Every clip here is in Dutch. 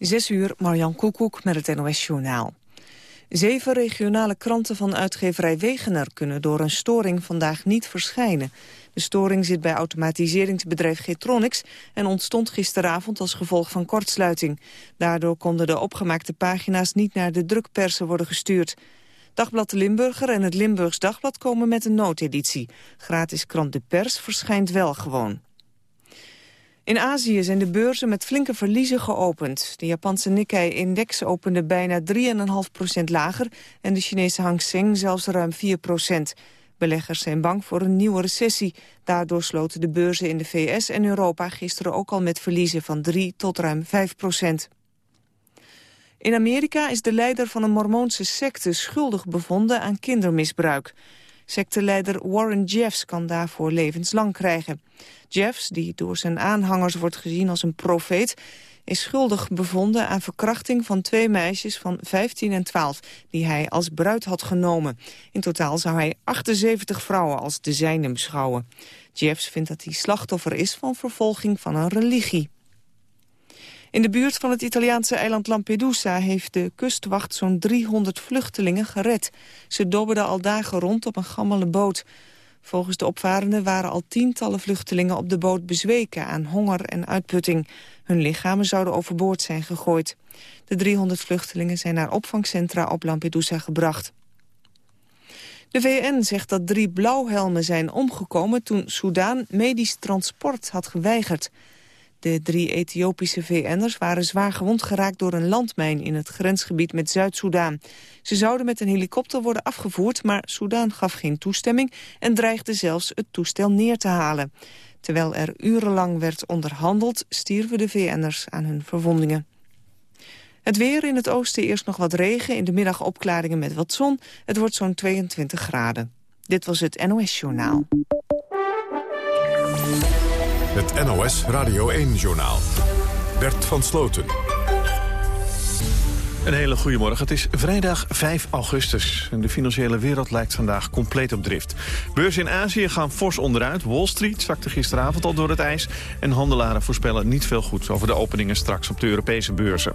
Zes uur, Marjan Koekoek met het NOS-journaal. Zeven regionale kranten van uitgeverij Wegener kunnen door een storing vandaag niet verschijnen. De storing zit bij automatiseringsbedrijf Getronics en ontstond gisteravond als gevolg van kortsluiting. Daardoor konden de opgemaakte pagina's niet naar de drukpersen worden gestuurd. Dagblad de Limburger en het Limburgs Dagblad komen met een noodeditie. Gratis krant De Pers verschijnt wel gewoon. In Azië zijn de beurzen met flinke verliezen geopend. De Japanse Nikkei-index opende bijna 3,5% lager... en de Chinese Hang Seng zelfs ruim 4% Beleggers zijn bang voor een nieuwe recessie. Daardoor sloten de beurzen in de VS en Europa gisteren ook al met verliezen van 3 tot ruim 5% In Amerika is de leider van een mormoonse secte schuldig bevonden aan kindermisbruik. Secteleider Warren Jeffs kan daarvoor levenslang krijgen. Jeffs, die door zijn aanhangers wordt gezien als een profeet... is schuldig bevonden aan verkrachting van twee meisjes van 15 en 12... die hij als bruid had genomen. In totaal zou hij 78 vrouwen als de zijne beschouwen. Jeffs vindt dat hij slachtoffer is van vervolging van een religie. In de buurt van het Italiaanse eiland Lampedusa heeft de kustwacht zo'n 300 vluchtelingen gered. Ze dobberden al dagen rond op een gammele boot. Volgens de opvarenden waren al tientallen vluchtelingen op de boot bezweken aan honger en uitputting. Hun lichamen zouden overboord zijn gegooid. De 300 vluchtelingen zijn naar opvangcentra op Lampedusa gebracht. De VN zegt dat drie blauwhelmen zijn omgekomen toen Soudaan medisch transport had geweigerd. De drie Ethiopische VN'ers waren zwaar gewond geraakt door een landmijn in het grensgebied met Zuid-Soedan. Ze zouden met een helikopter worden afgevoerd, maar Soedan gaf geen toestemming en dreigde zelfs het toestel neer te halen. Terwijl er urenlang werd onderhandeld, stierven de VN'ers aan hun verwondingen. Het weer in het oosten eerst nog wat regen, in de middag opklaringen met wat zon. Het wordt zo'n 22 graden. Dit was het NOS Journaal. Het NOS Radio 1-journaal. Bert van Sloten. Een hele goede morgen. Het is vrijdag 5 augustus. En de financiële wereld lijkt vandaag compleet op drift. Beurzen in Azië gaan fors onderuit. Wall Street zakte gisteravond al door het ijs. En handelaren voorspellen niet veel goeds over de openingen straks op de Europese beurzen.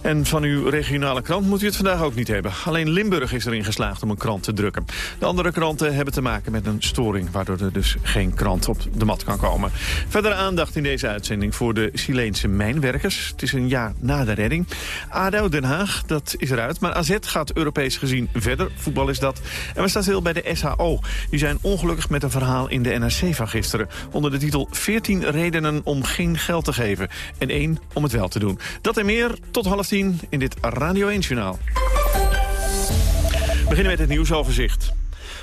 En van uw regionale krant moet u het vandaag ook niet hebben. Alleen Limburg is erin geslaagd om een krant te drukken. De andere kranten hebben te maken met een storing... waardoor er dus geen krant op de mat kan komen. Verdere aandacht in deze uitzending voor de Chileense mijnwerkers. Het is een jaar na de redding. ADO Den Haag, dat is eruit. Maar AZ gaat Europees gezien verder. Voetbal is dat. En we staan stil bij de SHO. Die zijn ongelukkig met een verhaal in de NRC van gisteren. Onder de titel 14 redenen om geen geld te geven. En één om het wel te doen. Dat en meer tot half in dit Radio 1-journaal. We beginnen met het nieuwsoverzicht.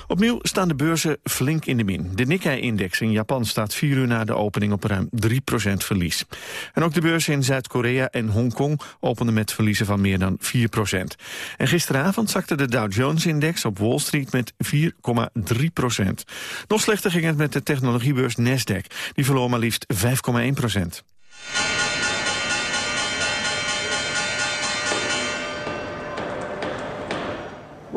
Opnieuw staan de beurzen flink in de min. De Nikkei-index in Japan staat vier uur na de opening op ruim 3% verlies. En ook de beurzen in Zuid-Korea en Hongkong openden met verliezen van meer dan 4% En gisteravond zakte de Dow Jones-index op Wall Street met 4,3% Nog slechter ging het met de technologiebeurs Nasdaq. Die verloor maar liefst 5,1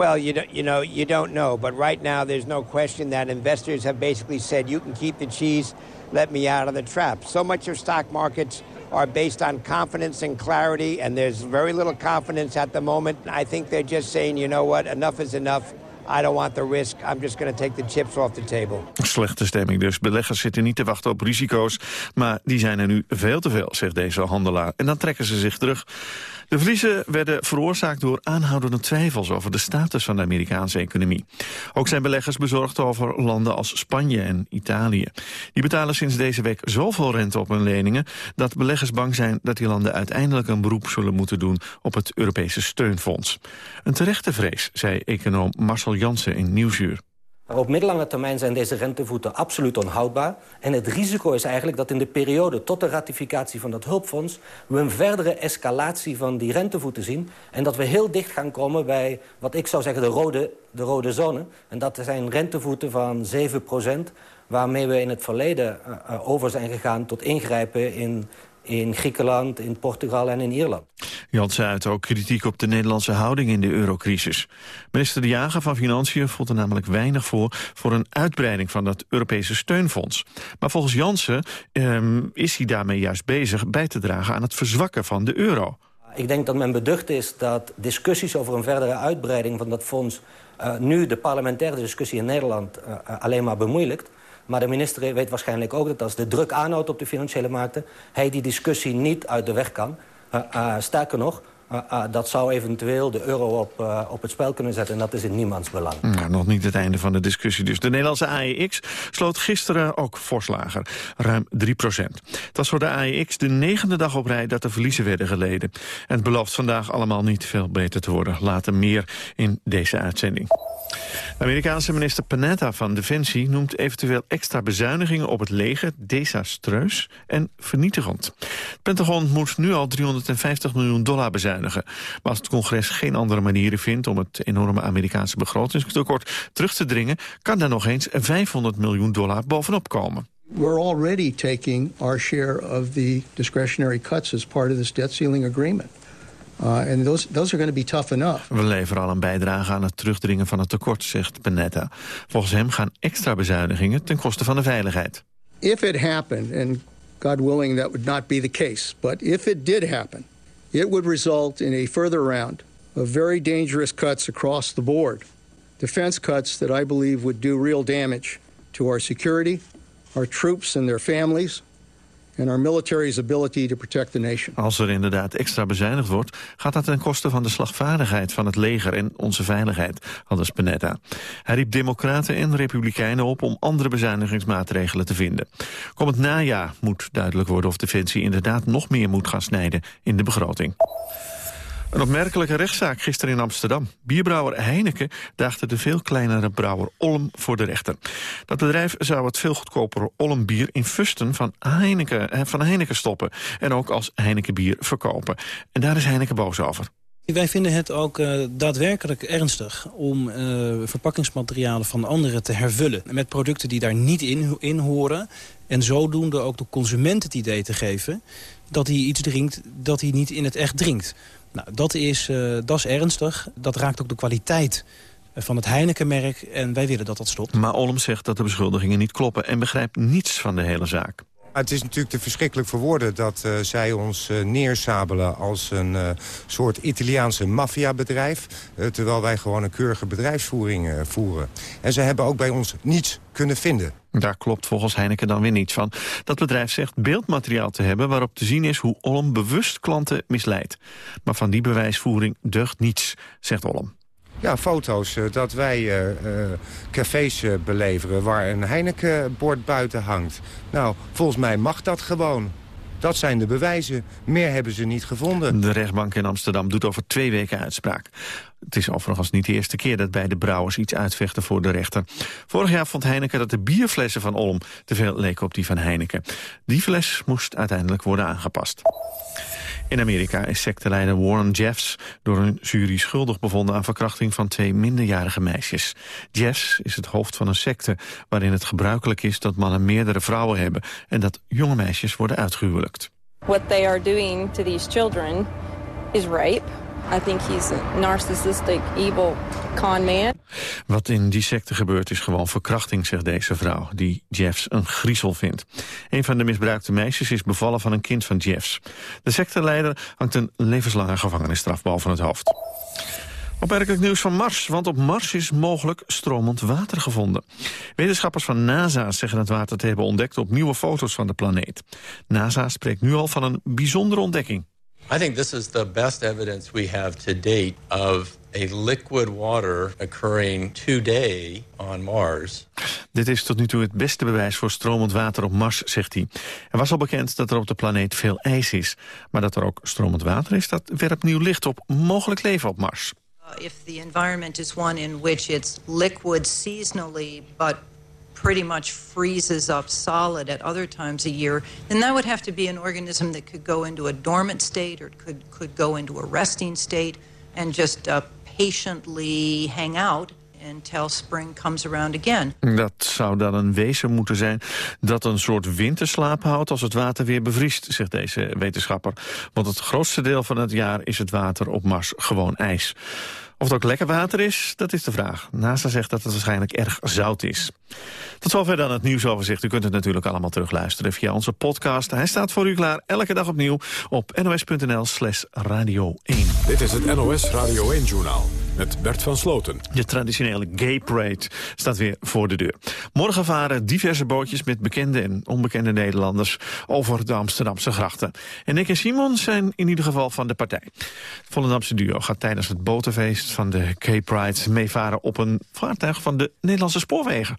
Well, you don't, you know, you don't know. But right now, there's no question that investors have basically said, you can keep the cheese, let me out of the trap. So much of stock markets are based on confidence and clarity, and there's very little confidence at the moment. I think they're just saying, you know what, enough is enough. I don't want the risk. I'm just going to take the chips off the table. Slechte stemming dus. Beleggers zitten niet te wachten op risico's. Maar die zijn er nu veel te veel, zegt deze handelaar. En dan trekken ze zich terug. De verliezen werden veroorzaakt door aanhoudende twijfels over de status van de Amerikaanse economie. Ook zijn beleggers bezorgd over landen als Spanje en Italië. Die betalen sinds deze week zoveel rente op hun leningen dat beleggers bang zijn dat die landen uiteindelijk een beroep zullen moeten doen op het Europese steunfonds. Een terechte vrees, zei econoom Marcel Jansen in Nieuwsuur. Maar op middellange termijn zijn deze rentevoeten absoluut onhoudbaar. En het risico is eigenlijk dat in de periode tot de ratificatie van dat hulpfonds... we een verdere escalatie van die rentevoeten zien. En dat we heel dicht gaan komen bij wat ik zou zeggen de rode, de rode zone. En dat zijn rentevoeten van 7% waarmee we in het verleden uh, uh, over zijn gegaan tot ingrijpen in in Griekenland, in Portugal en in Ierland. Jansen uit ook kritiek op de Nederlandse houding in de eurocrisis. Minister De Jager van Financiën voelt er namelijk weinig voor... voor een uitbreiding van dat Europese steunfonds. Maar volgens Jansen ehm, is hij daarmee juist bezig bij te dragen aan het verzwakken van de euro. Ik denk dat men beducht is dat discussies over een verdere uitbreiding van dat fonds... Uh, nu de parlementaire discussie in Nederland uh, alleen maar bemoeilijkt. Maar de minister weet waarschijnlijk ook dat als de druk aanhoudt op de financiële markten... hij die discussie niet uit de weg kan. Uh, sterker nog, uh, dat zou eventueel de euro op, op het spel kunnen zetten. En dat is in niemands belang. Nou, nog niet het einde van de discussie dus. De Nederlandse AEX sloot gisteren ook forslager. Ruim 3 procent. Het was voor de AEX de negende dag op rij dat er verliezen werden geleden. En het belooft vandaag allemaal niet veel beter te worden. Later meer in deze uitzending. Amerikaanse minister Panetta van Defensie noemt eventueel extra bezuinigingen op het leger desastreus en vernietigend. Het Pentagon moet nu al 350 miljoen dollar bezuinigen. Maar als het congres geen andere manieren vindt om het enorme Amerikaanse begrotingstekort terug te dringen, kan daar nog eens 500 miljoen dollar bovenop komen. We're already taking our share of the discretionary cuts as part of this debt ceiling agreement. Uh, and those, those are going to be tough enough. We leveren al een bijdrage aan het terugdringen van het tekort, zegt Panetta. Volgens hem gaan extra bezuinigingen ten koste van de veiligheid. If it happened, and God willing that would not be the case, but if it did happen, it would result in a further round of very dangerous cuts across the board. Defense cuts that I believe would do real damage to our security, our troops and their families, our military's ability to protect the nation. Als er inderdaad extra bezuinigd wordt, gaat dat ten koste van de slagvaardigheid van het leger en onze veiligheid, aldus Spinetta. Hij riep democraten en republikeinen op om andere bezuinigingsmaatregelen te vinden. Komend najaar moet duidelijk worden of Defensie inderdaad nog meer moet gaan snijden in de begroting. Een opmerkelijke rechtszaak gisteren in Amsterdam. Bierbrouwer Heineken daagde de veel kleinere brouwer Olm voor de rechter. Dat bedrijf zou het veel goedkopere Olmbier in fusten van Heineken, eh, van Heineken stoppen... en ook als Heineken bier verkopen. En daar is Heineken boos over. Wij vinden het ook uh, daadwerkelijk ernstig om uh, verpakkingsmaterialen van anderen te hervullen... met producten die daar niet in, in horen. En zodoende ook de consument het idee te geven dat hij iets drinkt dat hij niet in het echt drinkt. Nou, dat is, uh, dat is ernstig. Dat raakt ook de kwaliteit van het Heineken-merk en wij willen dat dat stopt. Maar Olm zegt dat de beschuldigingen niet kloppen en begrijpt niets van de hele zaak. Het is natuurlijk te verschrikkelijk voor woorden dat uh, zij ons uh, neersabelen als een uh, soort Italiaanse maffiabedrijf. terwijl wij gewoon een keurige bedrijfsvoering voeren. En ze hebben ook bij ons niets kunnen vinden. Daar klopt volgens Heineken dan weer niets van. Dat bedrijf zegt beeldmateriaal te hebben waarop te zien is hoe Olm bewust klanten misleidt. Maar van die bewijsvoering deugt niets, zegt Olm. Ja, foto's uh, dat wij uh, uh, cafés beleveren waar een Heineken-bord buiten hangt. Nou, volgens mij mag dat gewoon. Dat zijn de bewijzen. Meer hebben ze niet gevonden. De rechtbank in Amsterdam doet over twee weken uitspraak. Het is overigens niet de eerste keer dat beide brouwers iets uitvechten voor de rechter. Vorig jaar vond Heineken dat de bierflessen van Olm te veel leken op die van Heineken. Die fles moest uiteindelijk worden aangepast. In Amerika is secteleider Warren Jeffs door een jury schuldig bevonden aan verkrachting van twee minderjarige meisjes. Jeffs is het hoofd van een secte waarin het gebruikelijk is dat mannen meerdere vrouwen hebben en dat jonge meisjes worden uitgehuwelijkt. What they are doing to these children is rape. I think he's a narcissistic, evil con man. Wat in die secte gebeurt is gewoon verkrachting, zegt deze vrouw, die Jeffs een griezel vindt. Een van de misbruikte meisjes is bevallen van een kind van Jeffs. De secteleider hangt een levenslange gevangenisstraf boven het hoofd. Opmerkelijk nieuws van Mars, want op Mars is mogelijk stromend water gevonden. Wetenschappers van NASA zeggen het water te hebben ontdekt op nieuwe foto's van de planeet. NASA spreekt nu al van een bijzondere ontdekking. I think this is the best evidence we have to date of a liquid water occurring today on Mars. Dit is tot nu toe het beste bewijs voor stromend water op Mars, zegt hij. Er was al bekend dat er op de planeet veel ijs is. Maar dat er ook stromend water is, dat werpt nieuw licht op mogelijk leven op Mars. Uh, if the environment is one in which it's liquid seasonally, but pretty much freezes up solid at other times a year, then that would have to be an organism that could go into a dormant state or could, could go into a resting state and just uh, patiently hang out until spring comes around again. Dat zou dan een wezen moeten zijn dat een soort winterslaap houdt als het water weer bevriest, zegt deze wetenschapper. Want het grootste deel van het jaar is het water op Mars gewoon ijs. Of het ook lekker water is, dat is de vraag. NASA zegt dat het waarschijnlijk erg zout is. Tot zover dan het nieuwsoverzicht. U kunt het natuurlijk allemaal terugluisteren via onze podcast. Hij staat voor u klaar elke dag opnieuw op nos.nl slash radio 1. Dit is het NOS Radio 1-journaal met Bert van Sloten. De traditionele Gay Parade staat weer voor de deur. Morgen varen diverse bootjes met bekende en onbekende Nederlanders over de Amsterdamse grachten. En Nick en Simon zijn in ieder geval van de partij. Het Volendamse duo gaat tijdens het botenfeest van de Gay Pride meevaren op een vaartuig van de Nederlandse spoorwegen.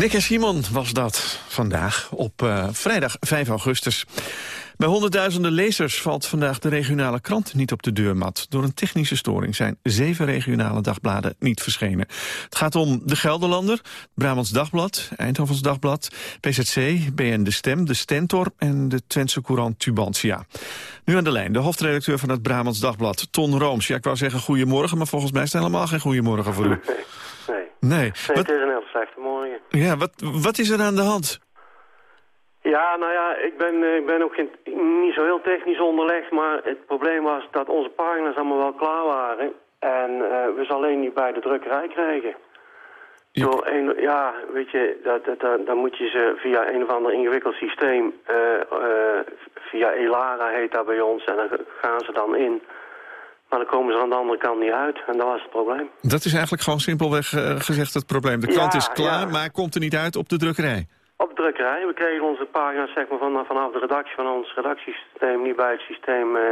Nick en Simon was dat vandaag op eh, vrijdag 5 augustus. Bij honderdduizenden lezers valt vandaag de regionale krant niet op de deurmat. Door een technische storing zijn zeven regionale dagbladen niet verschenen. Het gaat om De Gelderlander, Brabants Dagblad, Eindhovens Dagblad, PZC, BN De Stem, De Stentor en de Twentse Courant Tubantia. Nu aan de lijn, de hoofdredacteur van het Brabants Dagblad, Ton Rooms. Ja, ik wou zeggen goedemorgen, maar volgens mij is het helemaal geen goedemorgen voor u. Nee. Het is een heel slechte morgen. ja, wat, wat is er aan de hand? Ja, nou ja, ik ben, eh, ik ben ook geen, niet zo heel technisch onderlegd, maar het probleem was dat onze pagina's allemaal wel klaar waren. En eh, we ze alleen niet bij de drukkerij kregen. Ja. Door een, ja, weet je, dat, dat, dat- dan moet je ze via een of ander ingewikkeld systeem, eh, via Elara heet dat bij ons, en dan gaan ze dan in. Maar dan komen ze aan de andere kant niet uit. En dat was het probleem. Dat is eigenlijk gewoon simpelweg eh, gezegd het probleem. De krant Ja, is klaar, ja. maar komt er niet uit op de drukkerij. Op de drukkerij. We kregen onze pagina's zeg maar, van, vanaf de redactie van ons redactiesysteem. Niet bij het systeem eh,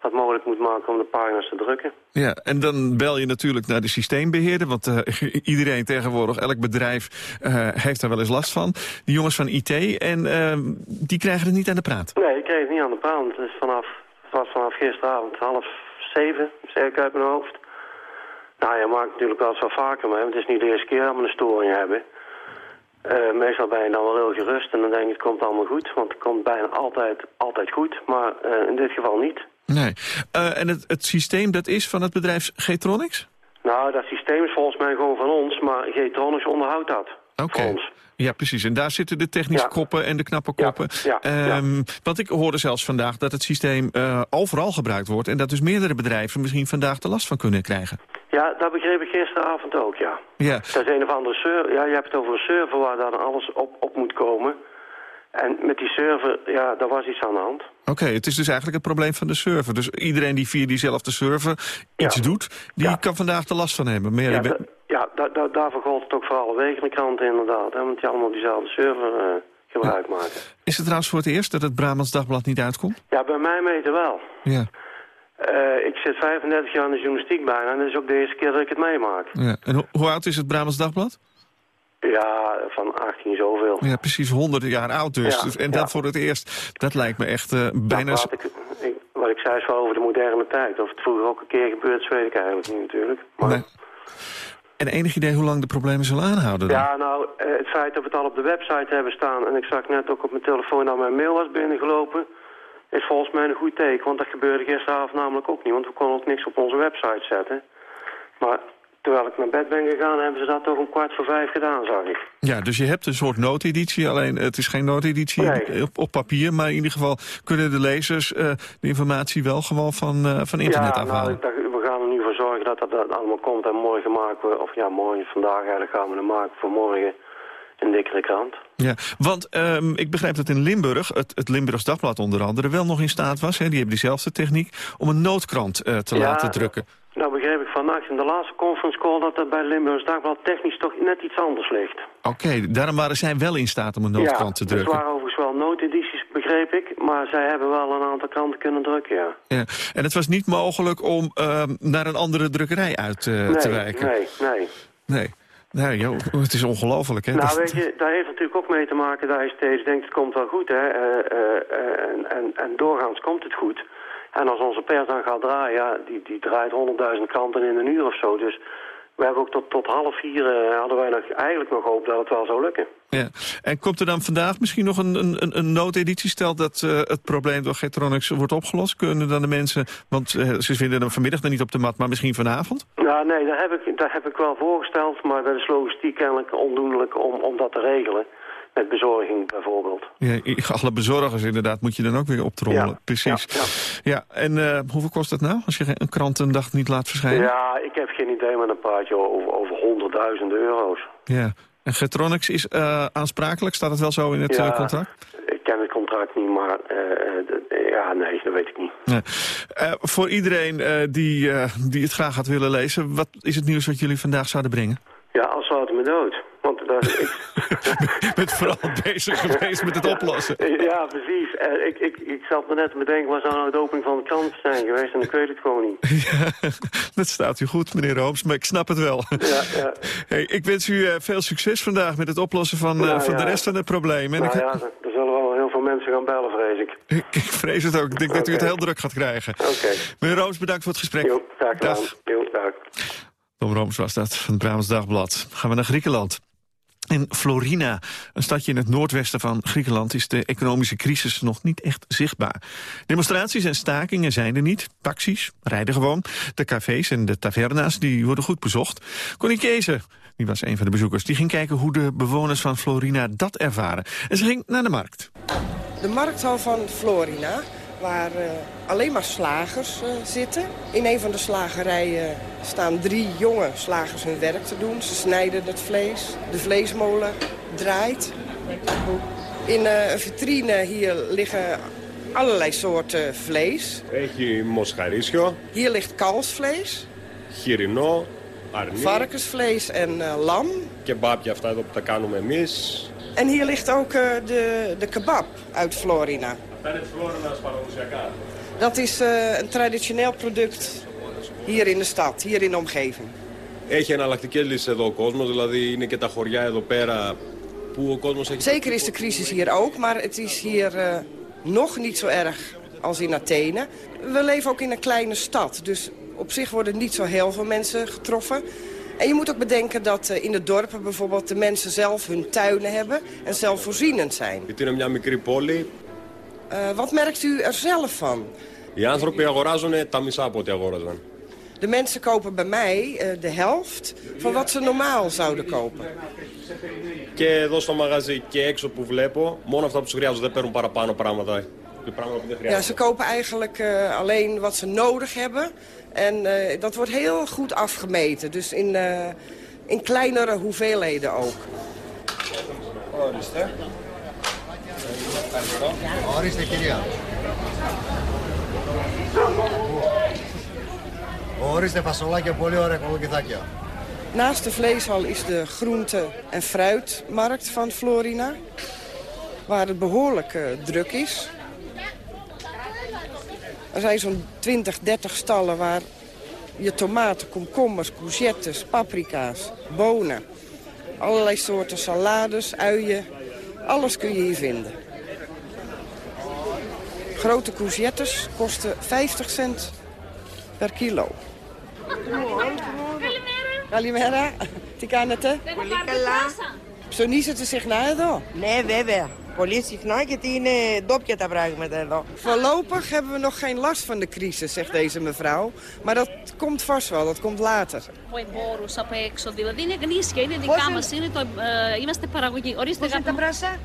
dat mogelijk moet maken om de pagina's te drukken. Ja, en dan bel je natuurlijk naar de systeembeheerder... want eh, iedereen tegenwoordig, elk bedrijf, heeft daar wel eens last van. Die jongens van IT, en eh, die krijgen het niet aan de praat. Nee, ik kreeg het niet aan de praat. Het, is vanaf, het was vanaf gisteravond half zeven, zeg ik uit mijn hoofd. Nou, je maakt natuurlijk wel eens wel vaker mee. Want het is niet de eerste keer dat we een storing hebben. Eh, meestal ben je dan wel heel gerust en dan denk je het komt allemaal goed. Want het komt bijna altijd, altijd goed, maar eh, in dit geval niet. Nee. Eh, en het, het systeem dat is van het bedrijf Getronics? Nou, dat systeem is volgens mij gewoon van ons, maar G-Tronics onderhoudt dat. Oké. Ja, precies. En daar zitten de technische Ja. koppen en de knappe koppen. ja, Ehm, Want ik hoorde zelfs vandaag dat het systeem eh, overal gebruikt wordt... en dat dus meerdere bedrijven misschien vandaag de last van kunnen krijgen. Ja, dat begreep ik gisteravond ook, ja. Ja, Dat is een of andere server. Ja, je hebt het over een server waar dan alles op, op moet komen. En met die server, ja, daar was iets aan de hand. oké. het is dus eigenlijk het probleem van de server. Dus iedereen die via diezelfde server iets doet... die kan vandaag de last van hebben. Maar ja, Ja, da- ja da, daarvoor gold het ook voor alle wegenkranten inderdaad. Hè, want die allemaal diezelfde server eh, gebruik maken. Is het trouwens voor het eerst dat het Brabants Dagblad niet uitkomt? Ja, bij mij meten wel. Ja. Eh, ik zit 35 jaar in de journalistiek bijna en dat is ook de eerste keer dat ik het meemaak. ja. En ho- hoe oud is het Brabants Dagblad? Ja, van 18 zoveel. Ja, precies honderden jaar oud dus. Ja, Dus- en dat ja. voor het eerst, dat lijkt me echt eh, bijna... Wat, ik, ik, wat ik zei is wel over de moderne tijd. Of het vroeger ook een keer gebeurd is, weet ik eigenlijk niet natuurlijk. Maar, Nee. En enig idee hoe lang de problemen zullen aanhouden dan? Ja, nou, eh, het feit dat we het al op de website hebben staan... en ik zag net ook op mijn telefoon dat mijn mail was binnengelopen... is volgens mij een goed teken, want dat gebeurde gisteravond namelijk ook niet. Want we konden ook niks op onze website zetten. Maar terwijl ik naar bed ben gegaan, hebben ze dat toch om kwart voor vijf gedaan, zag ik. Ja, dus je hebt een soort noodeditie, alleen het is geen noodeditie Nee. op, op papier... maar in ieder geval kunnen de lezers eh, de informatie wel gewoon van, eh, van internet ja, nou, afhalen dacht, we gaan er nu voor zorgen dat dat, allemaal komt. En morgen maken we, of ja, morgen, vandaag eigenlijk gaan we het maken voor morgen een dikkere krant. Ja, want ehm, ik begrijp dat in Limburg, het, het Limburgs Dagblad onder andere... wel nog in staat was, hè, die hebben diezelfde techniek... om een noodkrant eh, te Ja, laten drukken. Nou begreep ik vannacht in de laatste conference call dat dat bij Limburgs Dagblad technisch toch net iets anders ligt. Oké, daarom waren zij wel in staat om een noodkrant te ja, drukken. het waren overigens wel noodedities, begreep ik. Maar zij hebben wel een aantal kranten kunnen drukken, ja. Ja. En het was niet mogelijk om ehm, naar een andere drukkerij uit eh, te wijken. nee, nee. Nee. Nou, joh, het is ongelooflijk, hè? Nou, weet je, daar heeft natuurlijk ook mee te maken dat je steeds denkt, het komt wel goed, hè. Eh, eh, en, en, en doorgaans komt het goed. En als onze pers dan gaat draaien, ja, die, die draait honderdduizend kranten in een uur of zo. Dus we hebben ook tot, tot half vier, eh, hadden wij nog, eigenlijk nog hoop dat het wel zou lukken. Ja. En komt er dan vandaag misschien nog een, een, een- noodeditie? Stel dat eh, het probleem door Getronics wordt opgelost. Kunnen dan de mensen, want eh, ze vinden hem vanmiddag dan niet op de mat, maar misschien vanavond? Nou, nee, daar heb ik, daar heb ik wel voorgesteld, maar dat is logistiek kennelijk ondoenlijk om, om dat te regelen. Met bezorging bijvoorbeeld. Ja, alle bezorgers inderdaad moet je dan ook weer optrommelen. Ja, Precies. Ja, en eh, hoeveel kost dat nou als je een krant een dag niet laat verschijnen? Ja, ik heb geen idee, maar dan praat je over, over honderdduizenden euro's. Ja. En Getronics is eh, aansprakelijk? Staat het wel zo in het Ja. eh, contract? Ik ken het contract niet, maar ja, nee, dat weet ik niet. Nee. Voor iedereen die, die het graag had willen lezen... wat is het nieuws wat jullie vandaag zouden brengen? Ja, als zouden me dood. Ik, Met vooral bezig geweest met het oplossen. ja, precies. Eh, ik, ik, ik zat me net te bedenken, waar zou nou de opening van de krant zijn geweest? En ik weet het gewoon niet. Ja, dat staat u goed, meneer Rooms, maar ik snap het wel. Ja, ja. Hey, ik wens u eh, veel succes vandaag met het oplossen van, eh, Nou, van de rest van het probleem. En Nou ik, ja, er zullen wel heel veel mensen gaan bellen, vrees ik. ik, ik vrees het ook. Ik denk dat u het heel druk gaat krijgen. Oké. Meneer Rooms, bedankt voor het gesprek. Jo, gedaan. Dag. Jo, dag. Tom Rooms was dat, van het Brabants Dagblad. Gaan we naar Griekenland. In Florina, een stadje in het noordwesten van Griekenland... is de economische crisis nog niet echt zichtbaar. Demonstraties en stakingen zijn er niet. Taxis rijden gewoon. De cafés en de taverna's die worden goed bezocht. Connie Keese, die was een van de bezoekers... die ging kijken hoe de bewoners van Florina dat ervaren. En ze ging naar de markt. De markthal van Florina, waar eh, alleen maar slagers eh, zitten. In een van de slagerijen staan drie jonge slagers hun werk te doen. Ze snijden het vlees. De vleesmolen draait. In eh, een vitrine hier liggen allerlei soorten vlees. Έχει μοσχαρίσιο, Hier ligt kalfsvlees, χοιρινό, αρνί varkensvlees en eh, lam. και μπάπια αυτά εδώ που τα κάνουμε εμείς. En hier ligt ook eh, de, de kebab uit Florina. Αυτά είναι της Φλόρινας παραδοσιακά. Dat is eh, een traditioneel product hier in de stad, hier in de omgeving. Έχει εναλλακτικές λύσεις εδώ ο κόσμος, δηλαδή είναι και τα χωριά εδώ πέρα που ο κόσμος έχει... Zeker is de crisis hier ook, maar het is hier eh, nog niet zo erg als in Athene. We leven ook in een kleine stad, dus op zich worden niet zo heel veel mensen getroffen. En je moet ook bedenken dat eh, in de dorpen bijvoorbeeld de mensen zelf hun tuinen hebben en zelfvoorzienend zijn. Γιατί είναι μια μικρή πόλη, Eh, wat merkt u er zelf van? οι άνθρωποι αγοράζουν τα μισά από ό,τι αγόραζαν. De mensen kopen bij mij eh, de helft van wat ze normaal zouden kopen. Και εδώ στο μαγαζί και έξω που βλέπω, μόνο αυτά που τους χρειάζονται δεν παίρνουν παραπάνω πράγματα. Και πράγματα που δεν Ja, χρειάζονται. ze kopen eigenlijk eh, alleen wat ze nodig hebben. En eh, dat wordt heel goed afgemeten. Dus in, eh, in kleinere hoeveelheden ook. Ορίστε. Ορίστε κυρία. Ορίστε φασολάκια, πολύ ωραία κολοκυθάκια. Naast de vleeshal is de groente- en fruitmarkt van Florina. Waar het behoorlijk eh, druk is. Er zijn zo'n 20, 30 stallen waar je tomaten, komkommers, courgettes, paprika's, bonen... allerlei soorten salades, uien, alles kun je hier vinden. Grote courgettes kosten 50 cent per kilo. Καλημέρα. Τι κάνετε? Πολύ καλά. Ψωνίσετε συχνά εδώ? Ναι, βέβαια. Πολύ συχνά γιατί είναι ντόπια τα πράγματα εδώ. Voorlopig hebben we nog geen last van de crisis, zegt deze mevrouw. Maar dat komt vast wel, dat komt later. Ο εμπόρους απ' έξω, δηλαδή είναι γνήσια, είναι δικά μας, είναι το, ε, είμαστε παραγωγή. Ορίστε Πώς είναι τα πράσα?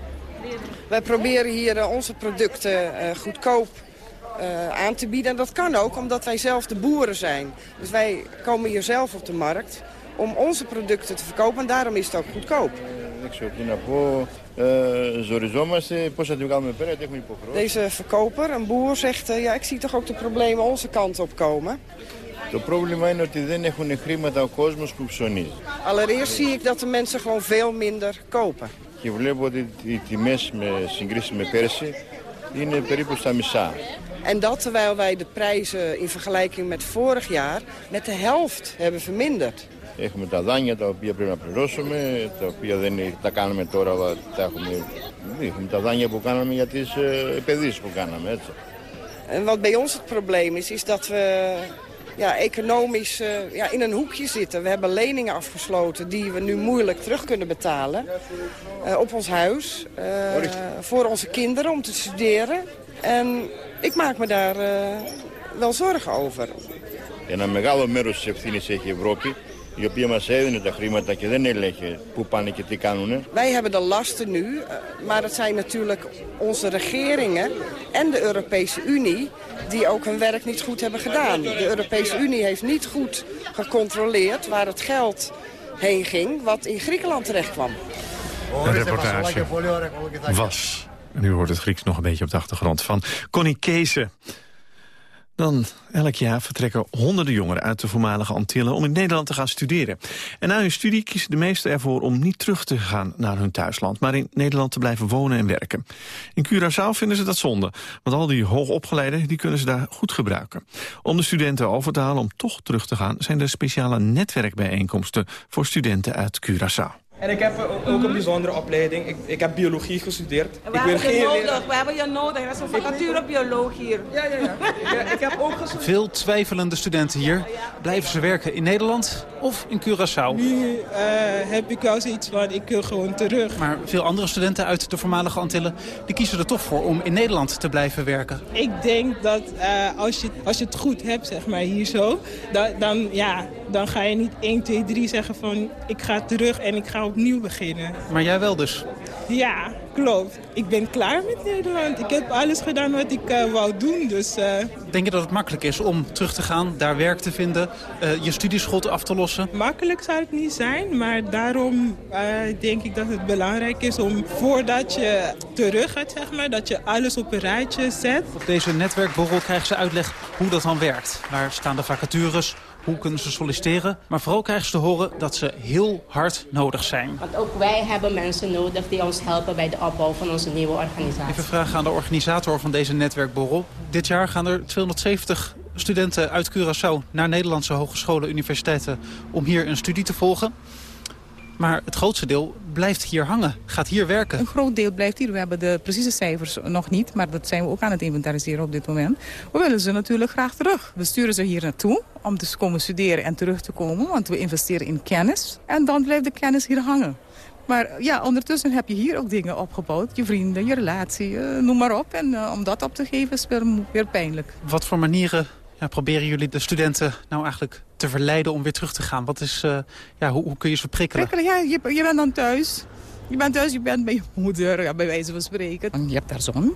Wij proberen hier eh, onze producten eh, goedkoop eh, aan te bieden. En dat kan ook omdat wij zelf de boeren zijn. Dus wij komen hier zelf op de markt om onze producten te verkopen. En daarom is het ook goedkoop. Δεν ξέρω τι να πω. Ε, ζοριζόμαστε. Πώ θα τη βγάλουμε πέρα, γιατί έχουμε υποχρεώσει. Deze verkoper, een boer, zegt... eh, ja, ik zie toch ook de problemen onze kant op komen. Το πρόβλημα είναι ότι δεν έχουν χρήματα ο κόσμο που ψωνίζει. Allereerst zie ik dat de mensen gewoon veel minder kopen. Και βλέπω ότι οι τιμέ με συγκρίση με πέρσι είναι περίπου στα μισά. En dat terwijl wij de prijzen in vergelijking met vorig jaar met de helft hebben verminderd. Έχουμε τα δάνεια τα οποία πρέπει να πληρώσουμε, τα οποία δεν είναι- τα κάνουμε τώρα, αλλά τα έχουμε, έχουμε τα δάνεια που κάναμε για τις ε, επενδύσεις που κάναμε, έτσι. En wat bij ons het probleem is, is dat we ja, economisch eh, ja, in een hoekje zitten. We hebben leningen afgesloten die we nu moeilijk terug kunnen betalen. Eh, op ons huis, eh, voor onze kinderen om te studeren. En ik maak me daar wel zorgen over. En een megale merus heeft in Europa η οποία μας έδινε τα χρήματα και δεν έλεγε πού πάνε και τι κάνουν. Wij hebben de lasten nu, eh, maar het zijn natuurlijk onze regeringen en de Europese Unie die ook hun werk niet goed hebben gedaan. De Europese Unie heeft niet goed gecontroleerd waar het geld heen ging wat in Griekenland terecht kwam. Een reportage πολύ ωραία κολοκυθάκια. was. En u hoort het Grieks nog een beetje op de achtergrond van Connie Keese. Dan elk jaar vertrekken honderden jongeren uit de voormalige Antillen om in Nederland te gaan studeren. En na hun studie kiezen de meesten ervoor om niet terug te gaan naar hun thuisland, maar in Nederland te blijven wonen en werken. In Curaçao vinden ze dat zonde, want al die hoogopgeleiden die kunnen ze daar goed gebruiken. Om de studenten over te halen om toch terug te gaan zijn er speciale netwerkbijeenkomsten voor studenten uit Curaçao. En ik heb ook ook een bijzondere opleiding. Ik, ik heb biologie gestudeerd. We ik hebben je leraar- nodig, we hebben je nodig. Er is een vacaturebioloog hier. Ja, ja, ja. ik, ik heb ook gestudeerd. Veel twijfelende studenten hier. Blijven ze werken in Nederland of in Curaçao? Nu eh, heb ik wel zoiets van, ik wil gewoon terug. Maar veel andere studenten uit de voormalige Antillen... die kiezen er toch voor om in Nederland te blijven werken. Ik denk dat eh, als, je, als je het goed hebt, zeg maar, hier zo... Dan, dan, ja, dan ga je niet 1, 2, 3 zeggen van... ik ga terug en ik ga opnieuw beginnen. Maar jij wel dus? Ja, klopt. Ik ben klaar met Nederland. Ik heb alles gedaan wat ik uh, wou doen. Dus, uh... Denk je dat het makkelijk is om terug te gaan, daar werk te vinden, uh, je studieschuld af te lossen? Makkelijk zou het niet zijn, maar daarom denk ik dat het belangrijk is om voordat je terug gaat, zeg maar, dat je alles op een rijtje zet. Op deze netwerkborrel krijgen ze uitleg hoe dat dan werkt. Waar staan de vacatures? Hoe kunnen ze solliciteren? Maar vooral krijgen ze te horen dat ze heel hard nodig zijn. Want ook wij hebben mensen nodig die ons helpen bij de opbouw van onze nieuwe organisatie. Even vragen aan de organisator van deze netwerkborrel. Dit jaar gaan er 270 studenten uit Curaçao naar Nederlandse hogescholen universiteiten om hier een studie te volgen. Maar het grootste deel blijft hier hangen, gaat hier werken. Een groot deel blijft hier. We hebben de precieze cijfers nog niet, maar dat zijn we ook aan het inventariseren op dit moment. We willen ze natuurlijk graag terug. We sturen ze hier naartoe om te komen studeren en terug te komen, want we investeren in kennis. En dan blijft de kennis hier hangen. Maar ja, ondertussen heb je hier ook dingen opgebouwd. Je vrienden, je relatie, eh, noem maar op. En uh, om dat op te geven is weer, weer pijnlijk. Wat voor manieren ja, proberen jullie de studenten nou eigenlijk te verleiden om weer terug te gaan? Wat is, uh, ja, hoe, hoe, kun je ze prikkelen? prikkelen ja, je, je bent dan thuis. Je bent thuis, je bent bij je moeder, ja, bij wijze van spreken. Je hebt daar zon,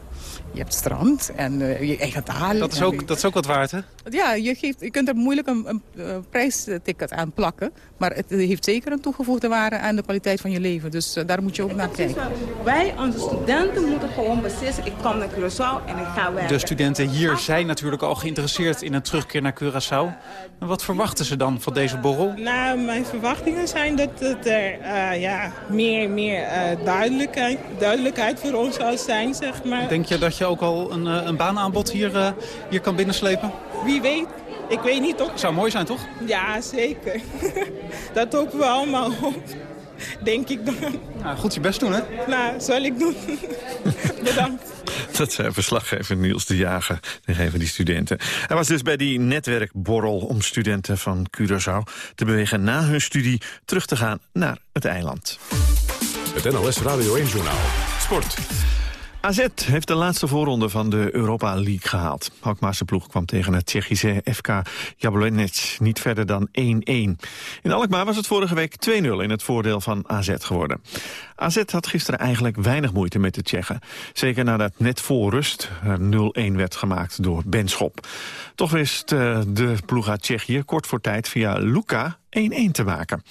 je hebt strand en uh, je eigen taal. Dat is, ook, dat is ook wat waard, hè? Ja, je, geeft, je kunt er moeilijk een, een, een prijsticket aan plakken. Maar het heeft zeker een toegevoegde waarde aan de kwaliteit van je leven. Dus uh, daar moet je ook naar kijken. Wij, onze studenten, moeten gewoon beslissen. Ik kom naar Curaçao en ik ga werken. De studenten hier zijn natuurlijk al geïnteresseerd in een terugkeer naar Curaçao. Maar wat verwachten ze dan van deze borrel? Nou, mijn verwachtingen zijn dat het er uh, ja, meer, meer uh, duidelijkheid, duidelijkheid voor ons zal zijn, zeg maar. Denk je dat je ook al een, een baanaanbod hier, hier kan binnenslepen? Wie weet. Ik weet niet toch? Zou mooi zijn, toch? Ja, zeker. dat hopen we allemaal op. Denk ik dan. Nou, goed je best doen, hè? Nou, zal ik doen. Bedankt. Dat zei verslaggever Niels de Jager tegen die studenten. Hij was dus bij die netwerkborrel om studenten van Curaçao te bewegen na hun studie terug te gaan naar het eiland. Het NLS Radio 1-journaal. Sport. AZ heeft de laatste voorronde van de Europa League gehaald. Alkmaarse ploeg kwam tegen het Tsjechische FK Jablonec niet verder dan 1-1. In Alkmaar was het vorige week 2-0 in het voordeel van AZ geworden. AZ had gisteren eigenlijk weinig moeite met de Tsjechen. Zeker nadat net voor rust 0-1 werd gemaakt door Benschop. Toch wist de ploeg uit Tsjechië kort voor tijd via Luka 1-1 te maken.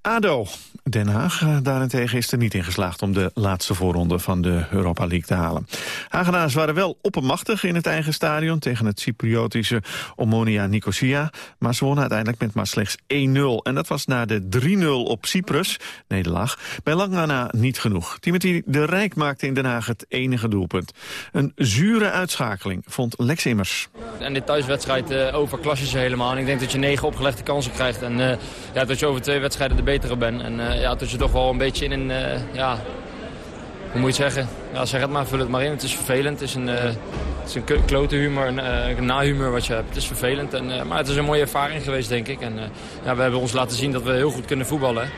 ADO Den Haag eh, daarentegen is er niet in geslaagd om de laatste voorronde van de Europa League te halen. Hagenaars waren wel oppermachtig in het eigen stadion tegen het Cypriotische Omonia Nicosia, maar ze wonnen uiteindelijk met maar slechts 1-0. En dat was na de 3-0 op Cyprus, nederlaag, bij Langana niet genoeg. Timothy de Rijk maakte in Den Haag het enige doelpunt. Een zure uitschakeling, vond Lex Immers. En dit thuiswedstrijd uh, overklas je ze helemaal. En ik denk dat je negen opgelegde kansen krijgt en uh, ja, dat je over twee wedstrijden de betere bent. En, ja, dat je toch wel een beetje in een, uh, ja, hoe moet je het zeggen? Ja, zeg het maar, vul het maar in. Het is vervelend. Het is een, het is een klote humor, een, nahumor wat je hebt. Het is vervelend, en, maar het is een mooie ervaring geweest, denk ik. En ja, we hebben ons laten zien dat we heel goed kunnen voetballen.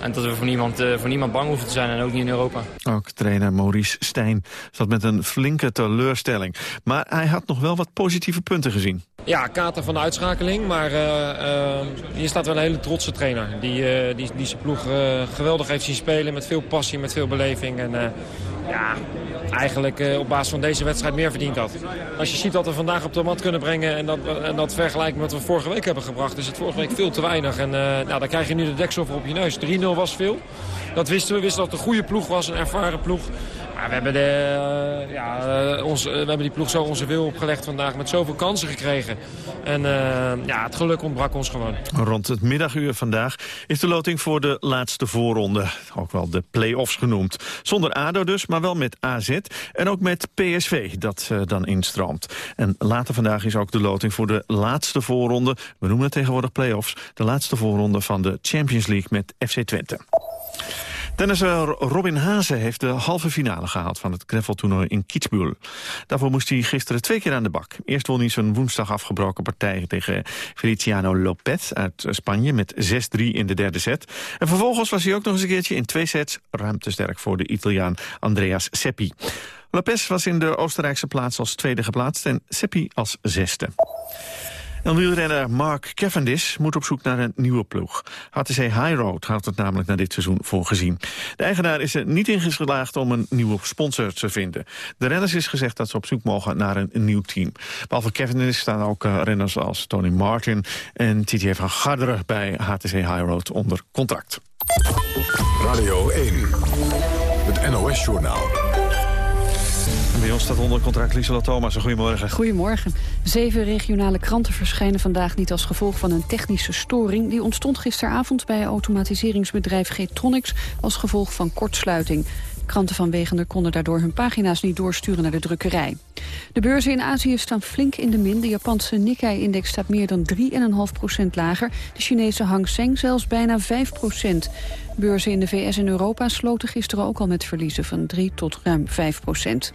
En dat we voor niemand, voor niemand bang hoeven te zijn en ook niet in Europa. Ook trainer Maurice Stijn zat met een flinke teleurstelling. Maar hij had nog wel wat positieve punten gezien. Ja, kater van de uitschakeling. Maar uh, uh, hier staat wel een hele trotse trainer. Die, die, die zijn ploeg geweldig heeft zien spelen. Met veel passie, met veel beleving. En ja, eigenlijk op basis van deze wedstrijd meer verdiend had. Als je ziet wat we vandaag op de mat kunnen brengen... en dat, en dat vergelijken met wat we vorige week hebben gebracht... is het vorige week veel te weinig. En nou, dan krijg je nu de deksel voor op je neus. 3-0 was veel. Dat wisten we. We wisten dat het een goede ploeg was, een ervaren ploeg. We hebben, de, uh, ja, ons, uh, we hebben die ploeg zo onze wil opgelegd vandaag. Met zoveel kansen gekregen. En ja, het geluk ontbrak ons gewoon. Rond het middaguur vandaag is de loting voor de laatste voorronde. Ook wel de play-offs genoemd. Zonder ADO dus, maar wel met AZ. En ook met PSV dat dan instroomt. En later vandaag is ook de loting voor de laatste voorronde. We noemen het tegenwoordig play-offs. De laatste voorronde van de Champions League met FC Twente. Tennisser Robin Haase heeft de halve finale gehaald van het graveltoernooi in Kitzbühel. Daarvoor moest hij gisteren twee keer aan de bak. Eerst won hij zijn woensdag afgebroken partij tegen Feliciano Lopez uit Spanje met 6-3 in de derde set. En vervolgens was hij ook nog eens een keertje in twee sets ruim te sterk voor de Italiaan Andreas Seppi. Lopez was in de Oostenrijkse plaats als tweede geplaatst en Seppi als zesde. En wielrenner Mark Cavendish moet op zoek naar een nieuwe ploeg. HTC High Road houdt het namelijk na dit seizoen voor gezien. De eigenaar is er niet in geslaagd om een nieuwe sponsor te vinden. De renners is gezegd dat ze op zoek mogen naar een, nieuw team. Behalve Cavendish staan ook uh, renners als Tony Martin en TJ van Garderen bij HTC High Road onder contract. Radio 1, het NOS-journaal. Bij ons staat onder contract Lieselot Thomas. Goedemorgen. Goedemorgen. Zeven regionale kranten verschijnen vandaag niet als gevolg van een technische storing. Die ontstond gisteravond bij automatiseringsbedrijf Getronics als gevolg van kortsluiting. Kranten van Wegender konden daardoor hun pagina's niet doorsturen naar de drukkerij. De beurzen in Azië staan flink in de min. De Japanse Nikkei-index staat meer dan 3,5% lager. De Chinese Hang Seng zelfs bijna 5% Beurzen in de VS en Europa sloten gisteren ook al met verliezen van 3 tot ruim 5 procent.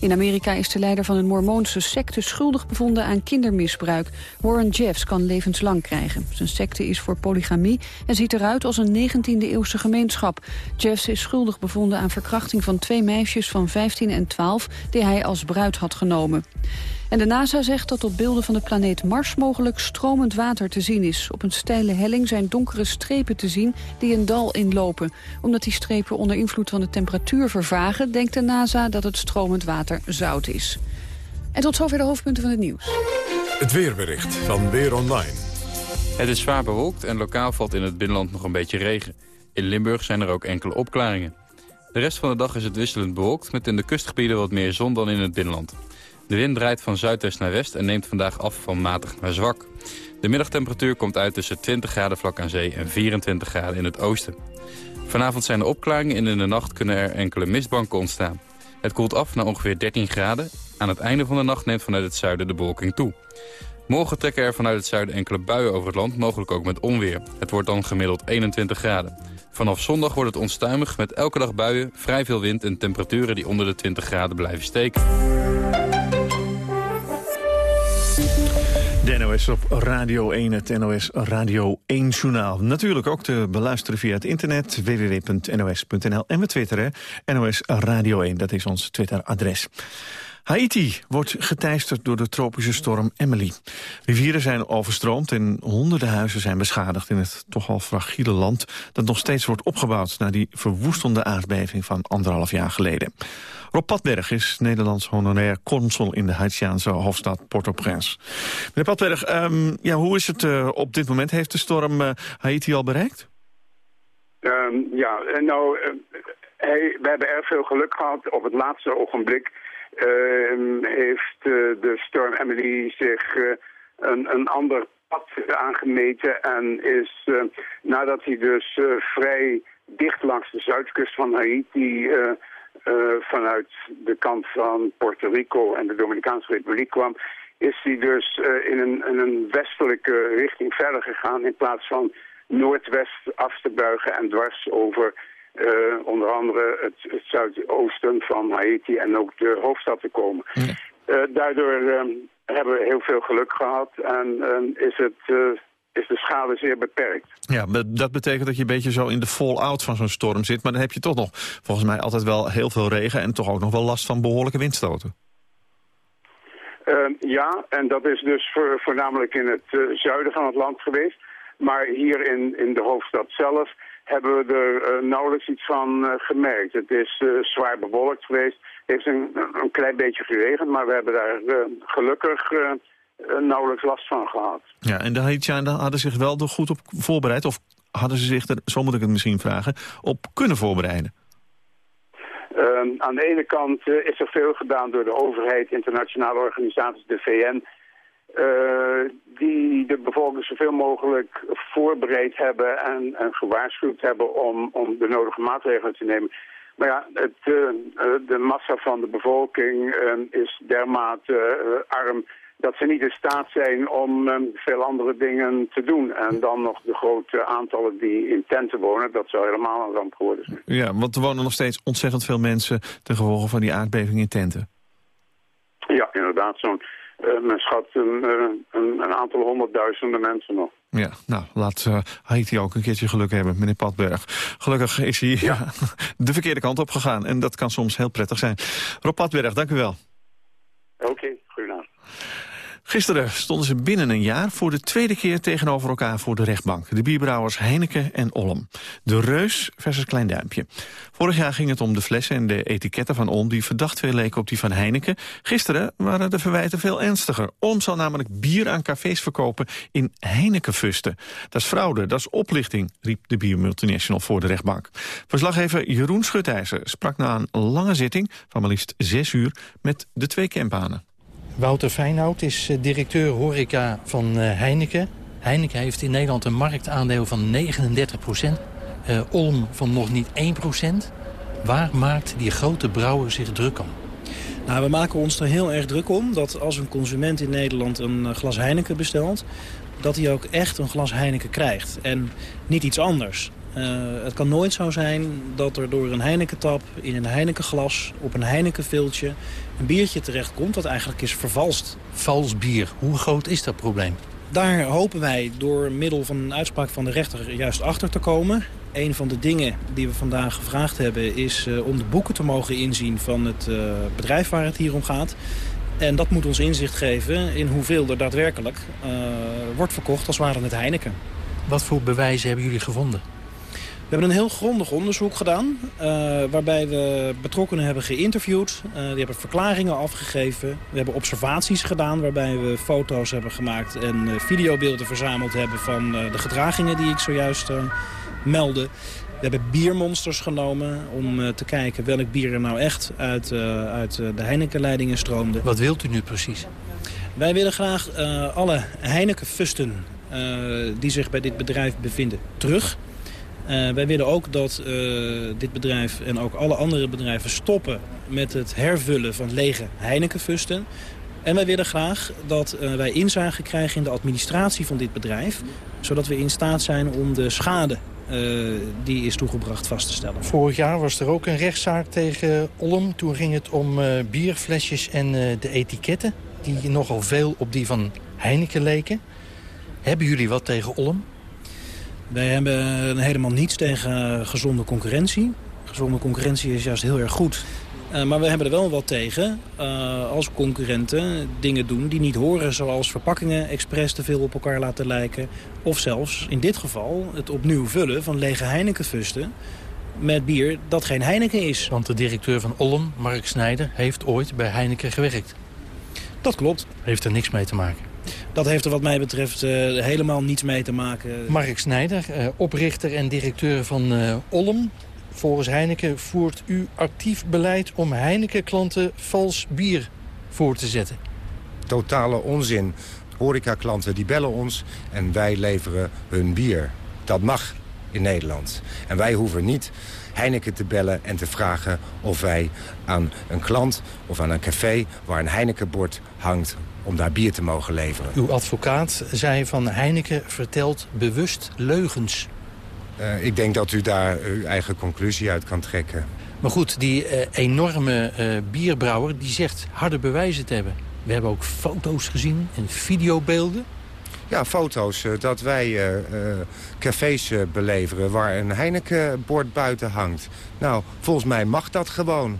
In Amerika is de leider van een mormoonse secte schuldig bevonden aan kindermisbruik. Warren Jeffs kan levenslang krijgen. Zijn secte is voor polygamie en ziet eruit als een 19e-eeuwse gemeenschap. Jeffs is schuldig bevonden aan verkrachting van twee meisjes van 15 en 12... die hij als bruid had genomen. En de NASA zegt dat op beelden van de planeet Mars mogelijk stromend water te zien is. Op een steile helling zijn donkere strepen te zien die een dal inlopen. Omdat die strepen onder invloed van de temperatuur vervagen... denkt de NASA dat het stromend water zout is. En tot zover de hoofdpunten van het nieuws. Het weerbericht van Weer Online. Het is zwaar bewolkt en lokaal valt in het binnenland nog een beetje regen. In Limburg zijn er ook enkele opklaringen. De rest van de dag is het wisselend bewolkt... met in de kustgebieden wat meer zon dan in het binnenland. De wind draait van zuidwest naar west en neemt vandaag af van matig naar zwak. De middagtemperatuur komt uit tussen 20 graden vlak aan zee en 24 graden in het oosten. Vanavond zijn er opklaringen en in de nacht kunnen er enkele mistbanken ontstaan. Het koelt af naar ongeveer 13 graden. Aan het einde van de nacht neemt vanuit het zuiden de bewolking toe. Morgen trekken er vanuit het zuiden enkele buien over het land, mogelijk ook met onweer. Het wordt dan gemiddeld 21 graden. Vanaf zondag wordt het onstuimig met elke dag buien, vrij veel wind en temperaturen die onder de 20 graden blijven steken. De NOS op Radio 1, het NOS Radio 1 journaal. Natuurlijk ook te beluisteren via het internet www.nos.nl en we twitteren NOS Radio 1, dat is ons Twitteradres. Haiti wordt geteisterd door de tropische storm Emily. Rivieren zijn overstroomd en honderden huizen zijn beschadigd... in het toch al fragiele land dat nog steeds wordt opgebouwd... na die verwoestende aardbeving van anderhalf jaar geleden. Rob Padberg is Nederlands honorair consul in de Haitiaanse hoofdstad Port-au-Prince. Meneer Padberg, um, ja, hoe is het uh, op dit moment? Heeft de storm uh, Haiti al bereikt? Um, ja, nou, hey, we hebben erg veel geluk gehad op het laatste ogenblik Ehm, heeft eh, de storm Emily zich eh, een, een ander pad aangemeten en is eh, nadat hij dus vrij dicht langs de zuidkust van Haiti vanuit de kant van Puerto Rico en de Dominicaanse Republiek kwam, is hij dus in, een, in een westelijke richting verder gegaan in plaats van noordwest af te buigen en dwars over uh, onder andere het, het, zuidoosten van Haiti en ook de hoofdstad te komen. Uh, daardoor uh, hebben we heel veel geluk gehad en is, het, is de schade zeer beperkt. Ja, dat betekent dat je een beetje zo in de fallout van zo'n storm zit. Maar dan heb je toch nog volgens mij altijd wel heel veel regen... en toch ook nog wel last van behoorlijke windstoten. ja, en dat is dus voor, voornamelijk in het zuiden van het land geweest. Maar hier in, in de hoofdstad zelf hebben we er uh, nauwelijks iets van uh, gemerkt. Het is uh, zwaar bewolkt geweest. Het heeft een, een klein beetje geregend, maar we hebben daar gelukkig nauwelijks last van gehad. Ja, en de Haitianen hadden zich wel er goed op voorbereid, of hadden ze zich er, zo moet ik het misschien vragen, op kunnen voorbereiden? Ehm, aan de ene kant is er veel gedaan door de overheid, internationale organisaties, de VN... Uh, die de bevolking zoveel mogelijk voorbereid hebben en, en gewaarschuwd hebben om, om de nodige maatregelen te nemen. Maar ja, het, uh, de massa van de bevolking uh, is dermate arm dat ze niet in staat zijn om veel andere dingen te doen. En dan nog de grote aantallen die in tenten wonen, dat zou helemaal een ramp geworden zijn. Ja, want er wonen nog steeds ontzettend veel mensen ten gevolge van die aardbeving in tenten. Ja, inderdaad, zo'n men schat een, uh, een, een, aantal honderdduizenden mensen nog. Ja, nou, laat uh, Haiti ook een keertje geluk hebben, meneer Padberg. Gelukkig is hij ja. de verkeerde kant op gegaan en dat kan soms heel prettig zijn. Rob Padberg, dank u wel. Gisteren stonden ze binnen een jaar voor de tweede keer tegenover elkaar voor de rechtbank. De bierbrouwers Heineken en Olm. De Reus versus Klein Duimpje. Vorig jaar ging het om de flessen en de etiketten van Olm... die verdacht veel leken op die van Heineken. Gisteren waren de verwijten veel ernstiger. Olm zal namelijk bier aan cafés verkopen in Heinekenfusten. Dat is fraude, dat is oplichting, riep de biermultinational voor de rechtbank. Verslaggever Jeroen Schutijzer sprak na een lange zitting... van maar liefst zes uur met de twee campanen. Wouter Feinhout is eh, directeur horeca van eh, Heineken. Heineken heeft in Nederland een marktaandeel van 39 procent. Uh, Olm van nog niet 1 procent. Waar maakt die grote brouwer zich druk om? Nou, we maken ons er heel erg druk om dat als een consument in Nederland een glas Heineken bestelt... dat hij ook echt een glas Heineken krijgt en niet iets anders. Het kan nooit zo zijn dat er door een Heineken-tap in een Heineken-glas... op een Heineken-viltje een biertje terechtkomt dat eigenlijk is vervalst. Vals bier, hoe groot is dat probleem? Daar hopen wij door middel van een uitspraak van de rechter juist achter te komen. Een van de dingen die we vandaag gevraagd hebben is uh, om de boeken te mogen inzien van het uh, bedrijf waar het hier om gaat. En dat moet ons inzicht geven in hoeveel er daadwerkelijk uh, wordt verkocht als ware het Heineken. Wat voor bewijzen hebben jullie gevonden? We hebben een heel grondig onderzoek gedaan... Uh, waarbij we betrokkenen hebben geïnterviewd. Uh, die hebben verklaringen afgegeven. We hebben observaties gedaan waarbij we foto's hebben gemaakt... en uh, videobeelden verzameld hebben van de gedragingen die ik zojuist meldde. We hebben biermonsters genomen om te kijken welk bier er nou echt uit, uit de Heineken-leidingen stroomde. Wat wilt u nu precies? Wij willen graag alle Heineken-fusten die zich bij dit bedrijf bevinden terug... Uh, wij willen ook dat uh, dit bedrijf en ook alle andere bedrijven stoppen met het hervullen van lege Heinekenfusten. En wij willen graag dat uh, wij inzage krijgen in de administratie van dit bedrijf. Zodat we in staat zijn om de schade die is toegebracht vast te stellen. Vorig jaar was er ook een rechtszaak tegen Olm. Toen ging het om bierflesjes en de etiketten. Die nogal veel op die van Heineken leken. Hebben jullie wat tegen Olm? Wij hebben helemaal niets tegen gezonde concurrentie. Gezonde concurrentie is juist heel erg goed. Uh, maar we hebben er wel wat tegen uh, als concurrenten dingen doen die niet horen... zoals verpakkingen expres te veel op elkaar laten lijken. Of zelfs, in dit geval, het opnieuw vullen van lege Heinekenfusten met bier dat geen Heineken is. Want de directeur van Olm, Mark Snijder, heeft ooit bij Heineken gewerkt. Dat klopt. Heeft er niks mee te maken? Dat heeft er wat mij betreft uh, helemaal niets mee te maken. Mark Snijder, uh, oprichter en directeur van uh, Olm. Volgens Heineken voert u actief beleid om Heineken-klanten vals bier voor te zetten. Totale onzin. Horeca-klanten die bellen ons en wij leveren hun bier. Dat mag in Nederland. En wij hoeven niet Heineken te bellen en te vragen of wij aan een klant of aan een café... waar een Heineken-bord hangt om daar bier te mogen leveren. Uw advocaat zei van Heineken vertelt bewust leugens. Uh, ik denk dat u daar uw eigen conclusie uit kan trekken. Maar goed, die uh, enorme uh, bierbrouwer die zegt harde bewijzen te hebben. We hebben ook foto's gezien en videobeelden. Ja, foto's dat wij cafés beleveren waar een Heineken-bord buiten hangt. Nou, volgens mij mag dat gewoon.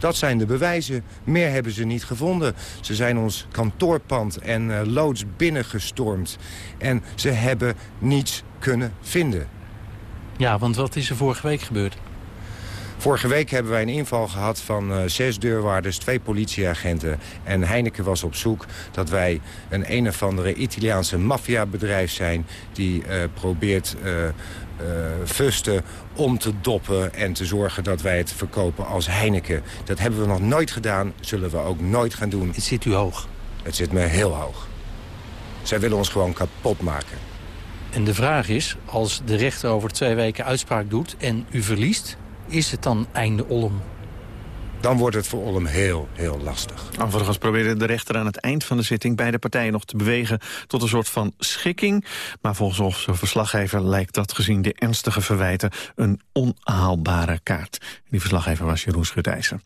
Dat zijn de bewijzen. Meer hebben ze niet gevonden. Ze zijn ons kantoorpand en uh, loods binnengestormd. En ze hebben niets kunnen vinden. Ja, want wat is er vorige week gebeurd? Vorige week hebben wij een inval gehad van uh, zes deurwaarders, twee politieagenten. En Heineken was op zoek dat wij een een of andere Italiaanse maffiabedrijf zijn... die uh, probeert uh, fusten om te doppen en te zorgen dat wij het verkopen als Heineken. Dat hebben we nog nooit gedaan, zullen we ook nooit gaan doen. Het zit u hoog? Het zit me heel hoog. Zij willen ons gewoon kapot maken. En de vraag is, als de rechter over twee weken uitspraak doet en u verliest... is het dan einde Olm? Dan wordt het voor Olm heel, heel lastig. Overigens probeerde de rechter aan het eind van de zitting... beide partijen nog te bewegen tot een soort van schikking. Maar volgens onze verslaggever lijkt dat gezien de ernstige verwijten... een onhaalbare kaart. Die verslaggever was Jeroen Schutijzer.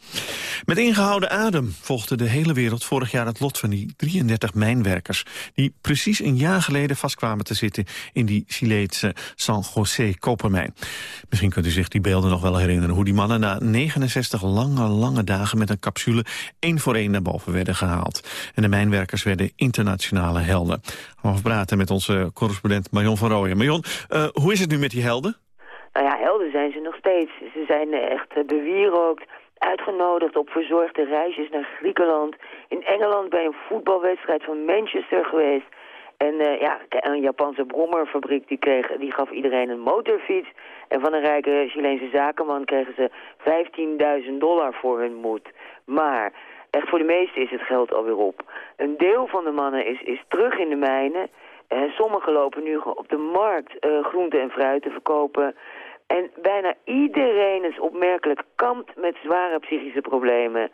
Met ingehouden adem volgde de hele wereld vorig jaar het lot van die 33 mijnwerkers... die precies een jaar geleden vastkwamen te zitten in die Chileense San José kopermijn. Misschien kunt u zich die beelden nog wel herinneren... hoe die mannen na 69 lange lange dagen met een capsule één voor één naar boven werden gehaald. En de mijnwerkers werden internationale helden. We gaan praten met onze correspondent Marion van Rooyen. Marion, uh, hoe is het nu met die helden? Nou ja, helden zijn ze nog steeds. Ze zijn echt bewierookt uitgenodigd op verzorgde reisjes naar Griekenland. In Engeland bij een voetbalwedstrijd van Manchester geweest. En uh, ja, een Japanse brommerfabriek die, kreeg, die gaf iedereen een motorfiets. En van een rijke Chileense zakenman kregen ze 15.000 dollar voor hun moed. Maar echt voor de meesten is het geld alweer op. Een deel van de mannen is, is terug in de mijnen. En sommigen lopen nu op de markt uh, groenten en fruit te verkopen. En bijna iedereen is opmerkelijk kampt met zware psychische problemen.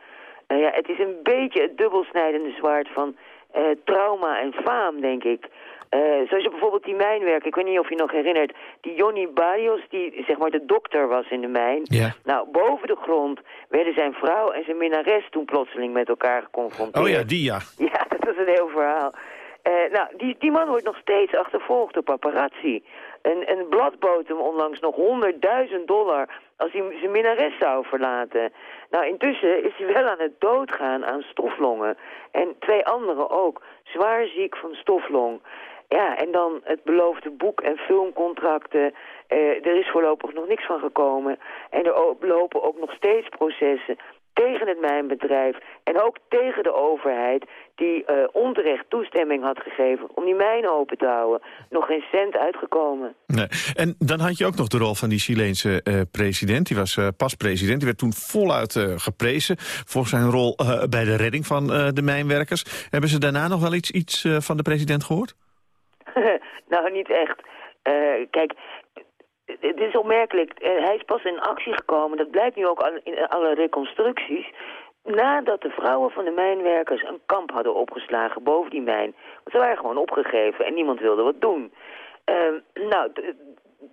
Ja, het is een beetje het dubbelsnijdende zwaard van uh, trauma en faam, denk ik. Uh, zoals je bijvoorbeeld die mijnwerker, ik weet niet of je nog herinnert... die Johnny Barrios, die zeg maar de dokter was in de mijn. Ja. Nou, boven de grond werden zijn vrouw en zijn minnares toen plotseling met elkaar geconfronteerd. Oh ja, die ja. Ja, dat was een heel verhaal. Uh, nou, die, die man wordt nog steeds achtervolgd door paparazzi. Een, een blad bood hem onlangs nog 100.000 dollar als hij zijn minnares zou verlaten. Nou, intussen is hij wel aan het doodgaan aan stoflongen. En twee anderen ook, zwaar ziek van stoflong. Ja, en dan het beloofde boek- en filmcontracten. Uh, er is voorlopig nog niks van gekomen. En er lopen ook nog steeds processen tegen het mijnbedrijf en ook tegen de overheid die uh, onterecht toestemming had gegeven om die mijnen open te houden. Nog geen cent uitgekomen. Nee. En dan had je ook nog de rol van die Chileense uh, president. Die was uh, pas president. Die werd toen voluit geprezen voor zijn rol bij de redding van de mijnwerkers. Hebben ze daarna nog wel iets, iets van de president gehoord? nou, niet echt. kijk, het is opmerkelijk. Hij is pas in actie gekomen. Dat blijkt nu ook in alle reconstructies. Nadat de vrouwen van de mijnwerkers een kamp hadden opgeslagen boven die mijn. Want ze waren gewoon opgegeven en niemand wilde wat doen. Uh, nou,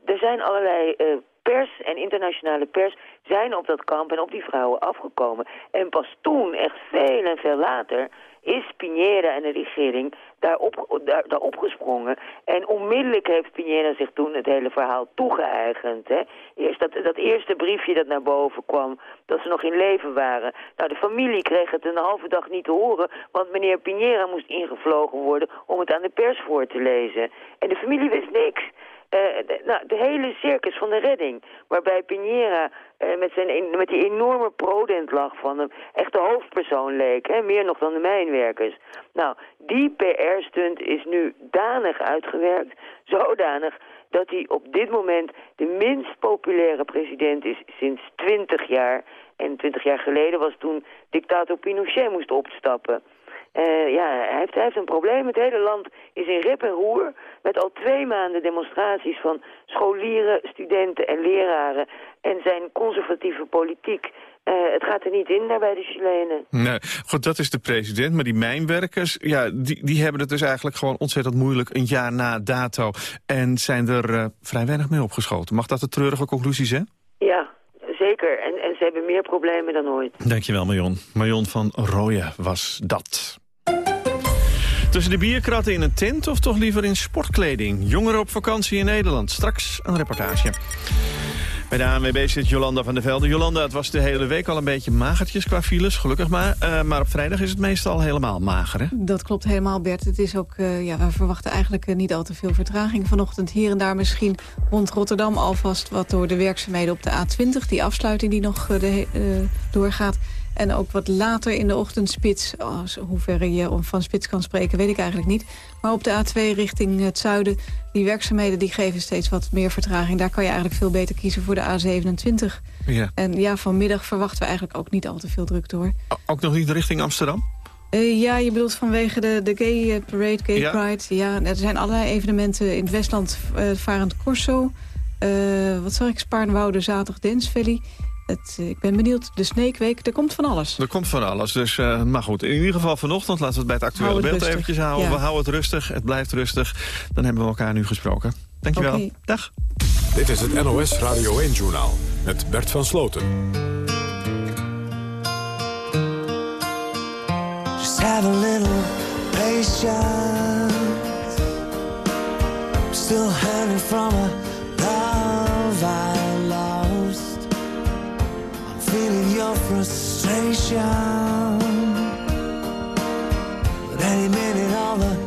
er zijn allerlei uh, pers en internationale pers zijn op dat kamp en op die vrouwen afgekomen. En pas toen, echt veel en veel later, is Piñera en de regering daarop, daar, opgesprongen. En onmiddellijk heeft Piñera zich toen het hele verhaal toegeëigend. Hè. Eerst dat, dat eerste briefje dat naar boven kwam, dat ze nog in leven waren. Nou, de familie kreeg het een halve dag niet te horen, want meneer Piñera moest ingevlogen worden om het aan de pers voor te lezen. En de familie wist niks. Uh, de, nou, de hele circus van de redding, waarbij Piñera uh, met, zijn, met die enorme prodent lag van hem, echt de hoofdpersoon leek, hè, meer nog dan de mijnwerkers. Nou, die PR-stunt is nu danig uitgewerkt, zodanig dat hij op dit moment de minst populaire president is sinds 20 jaar. En 20 jaar geleden was toen dictator Pinochet moest opstappen. Uh, ja, hij heeft, hij heeft een probleem. Het hele land is in rip en roer. Met al twee maanden demonstraties van scholieren, studenten en leraren. En zijn conservatieve politiek. Uh, het gaat er niet in daar bij de Chilenen. Nee, goed, dat is de president. Maar die mijnwerkers, ja, die, die hebben het dus eigenlijk gewoon ontzettend moeilijk een jaar na dato. En zijn er uh, vrij weinig mee opgeschoten. Mag dat de treurige conclusie zijn? Ja, zeker. En, en ze hebben meer problemen dan ooit. Dankjewel, Marion. Marion van Rooyen was dat. Tussen de bierkratten in een tent of toch liever in sportkleding? Jongeren op vakantie in Nederland. Straks een reportage. Bij de ANWB zit Jolanda van der Velde. Jolanda, het was de hele week al een beetje magertjes qua files, gelukkig maar. Uh, maar op vrijdag is het meestal helemaal mager, hè? Dat klopt helemaal, Bert. Het is ook, uh, ja, we verwachten eigenlijk uh, niet al te veel vertraging. Vanochtend hier en daar misschien rond Rotterdam alvast wat door de werkzaamheden op de A20. Die afsluiting die nog doorgaat. En ook wat later in de ochtendspits, oh, hoeverre je van spits kan spreken, weet ik eigenlijk niet. Maar op de A2 richting het zuiden, die werkzaamheden die geven steeds wat meer vertraging. Daar kan je eigenlijk veel beter kiezen voor de A27. Ja. En ja, vanmiddag verwachten we eigenlijk ook niet al te veel drukte hoor. Ook nog niet richting Amsterdam? Uh, ja, je bedoelt vanwege de, de gay eh, parade, gay ja. pride. Ja, er zijn allerlei evenementen in het Westland, uh, Varend Corso. Uh, wat zag ik, Spaarnwoude, Zaterdag Dance Valley. Het, eh, ik ben benieuwd, de Sneekweek, er komt van alles. Er komt van alles, dus, uh, maar goed. In ieder geval vanochtend, laten we het bij het actuele beeld rustig. eventjes houden. Ja. We houden het rustig, het blijft rustig. Dan hebben we elkaar nu gesproken. Dankjewel. Okay. Dag. Dit is het NOS Radio 1-journaal met Bert van Sloten. Just have a little patience. Still hanging from a love your frustration. But any minute all the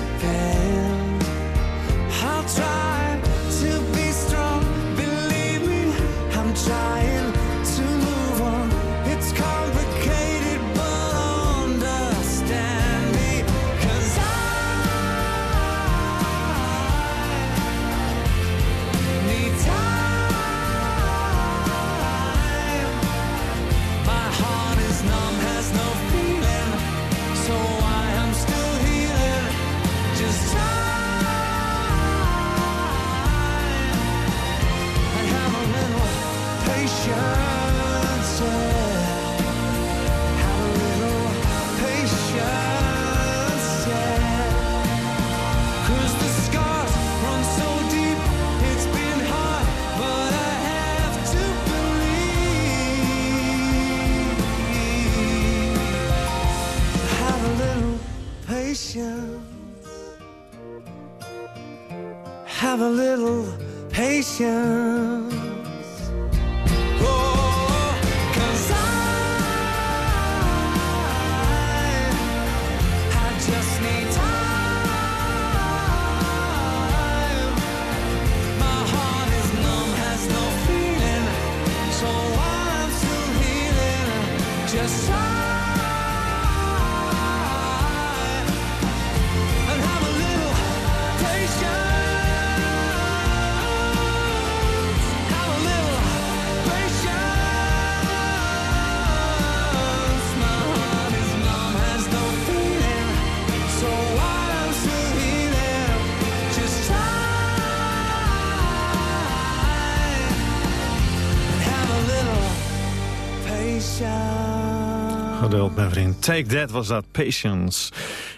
Geduld, mijn vriend. Take that was dat, Patience.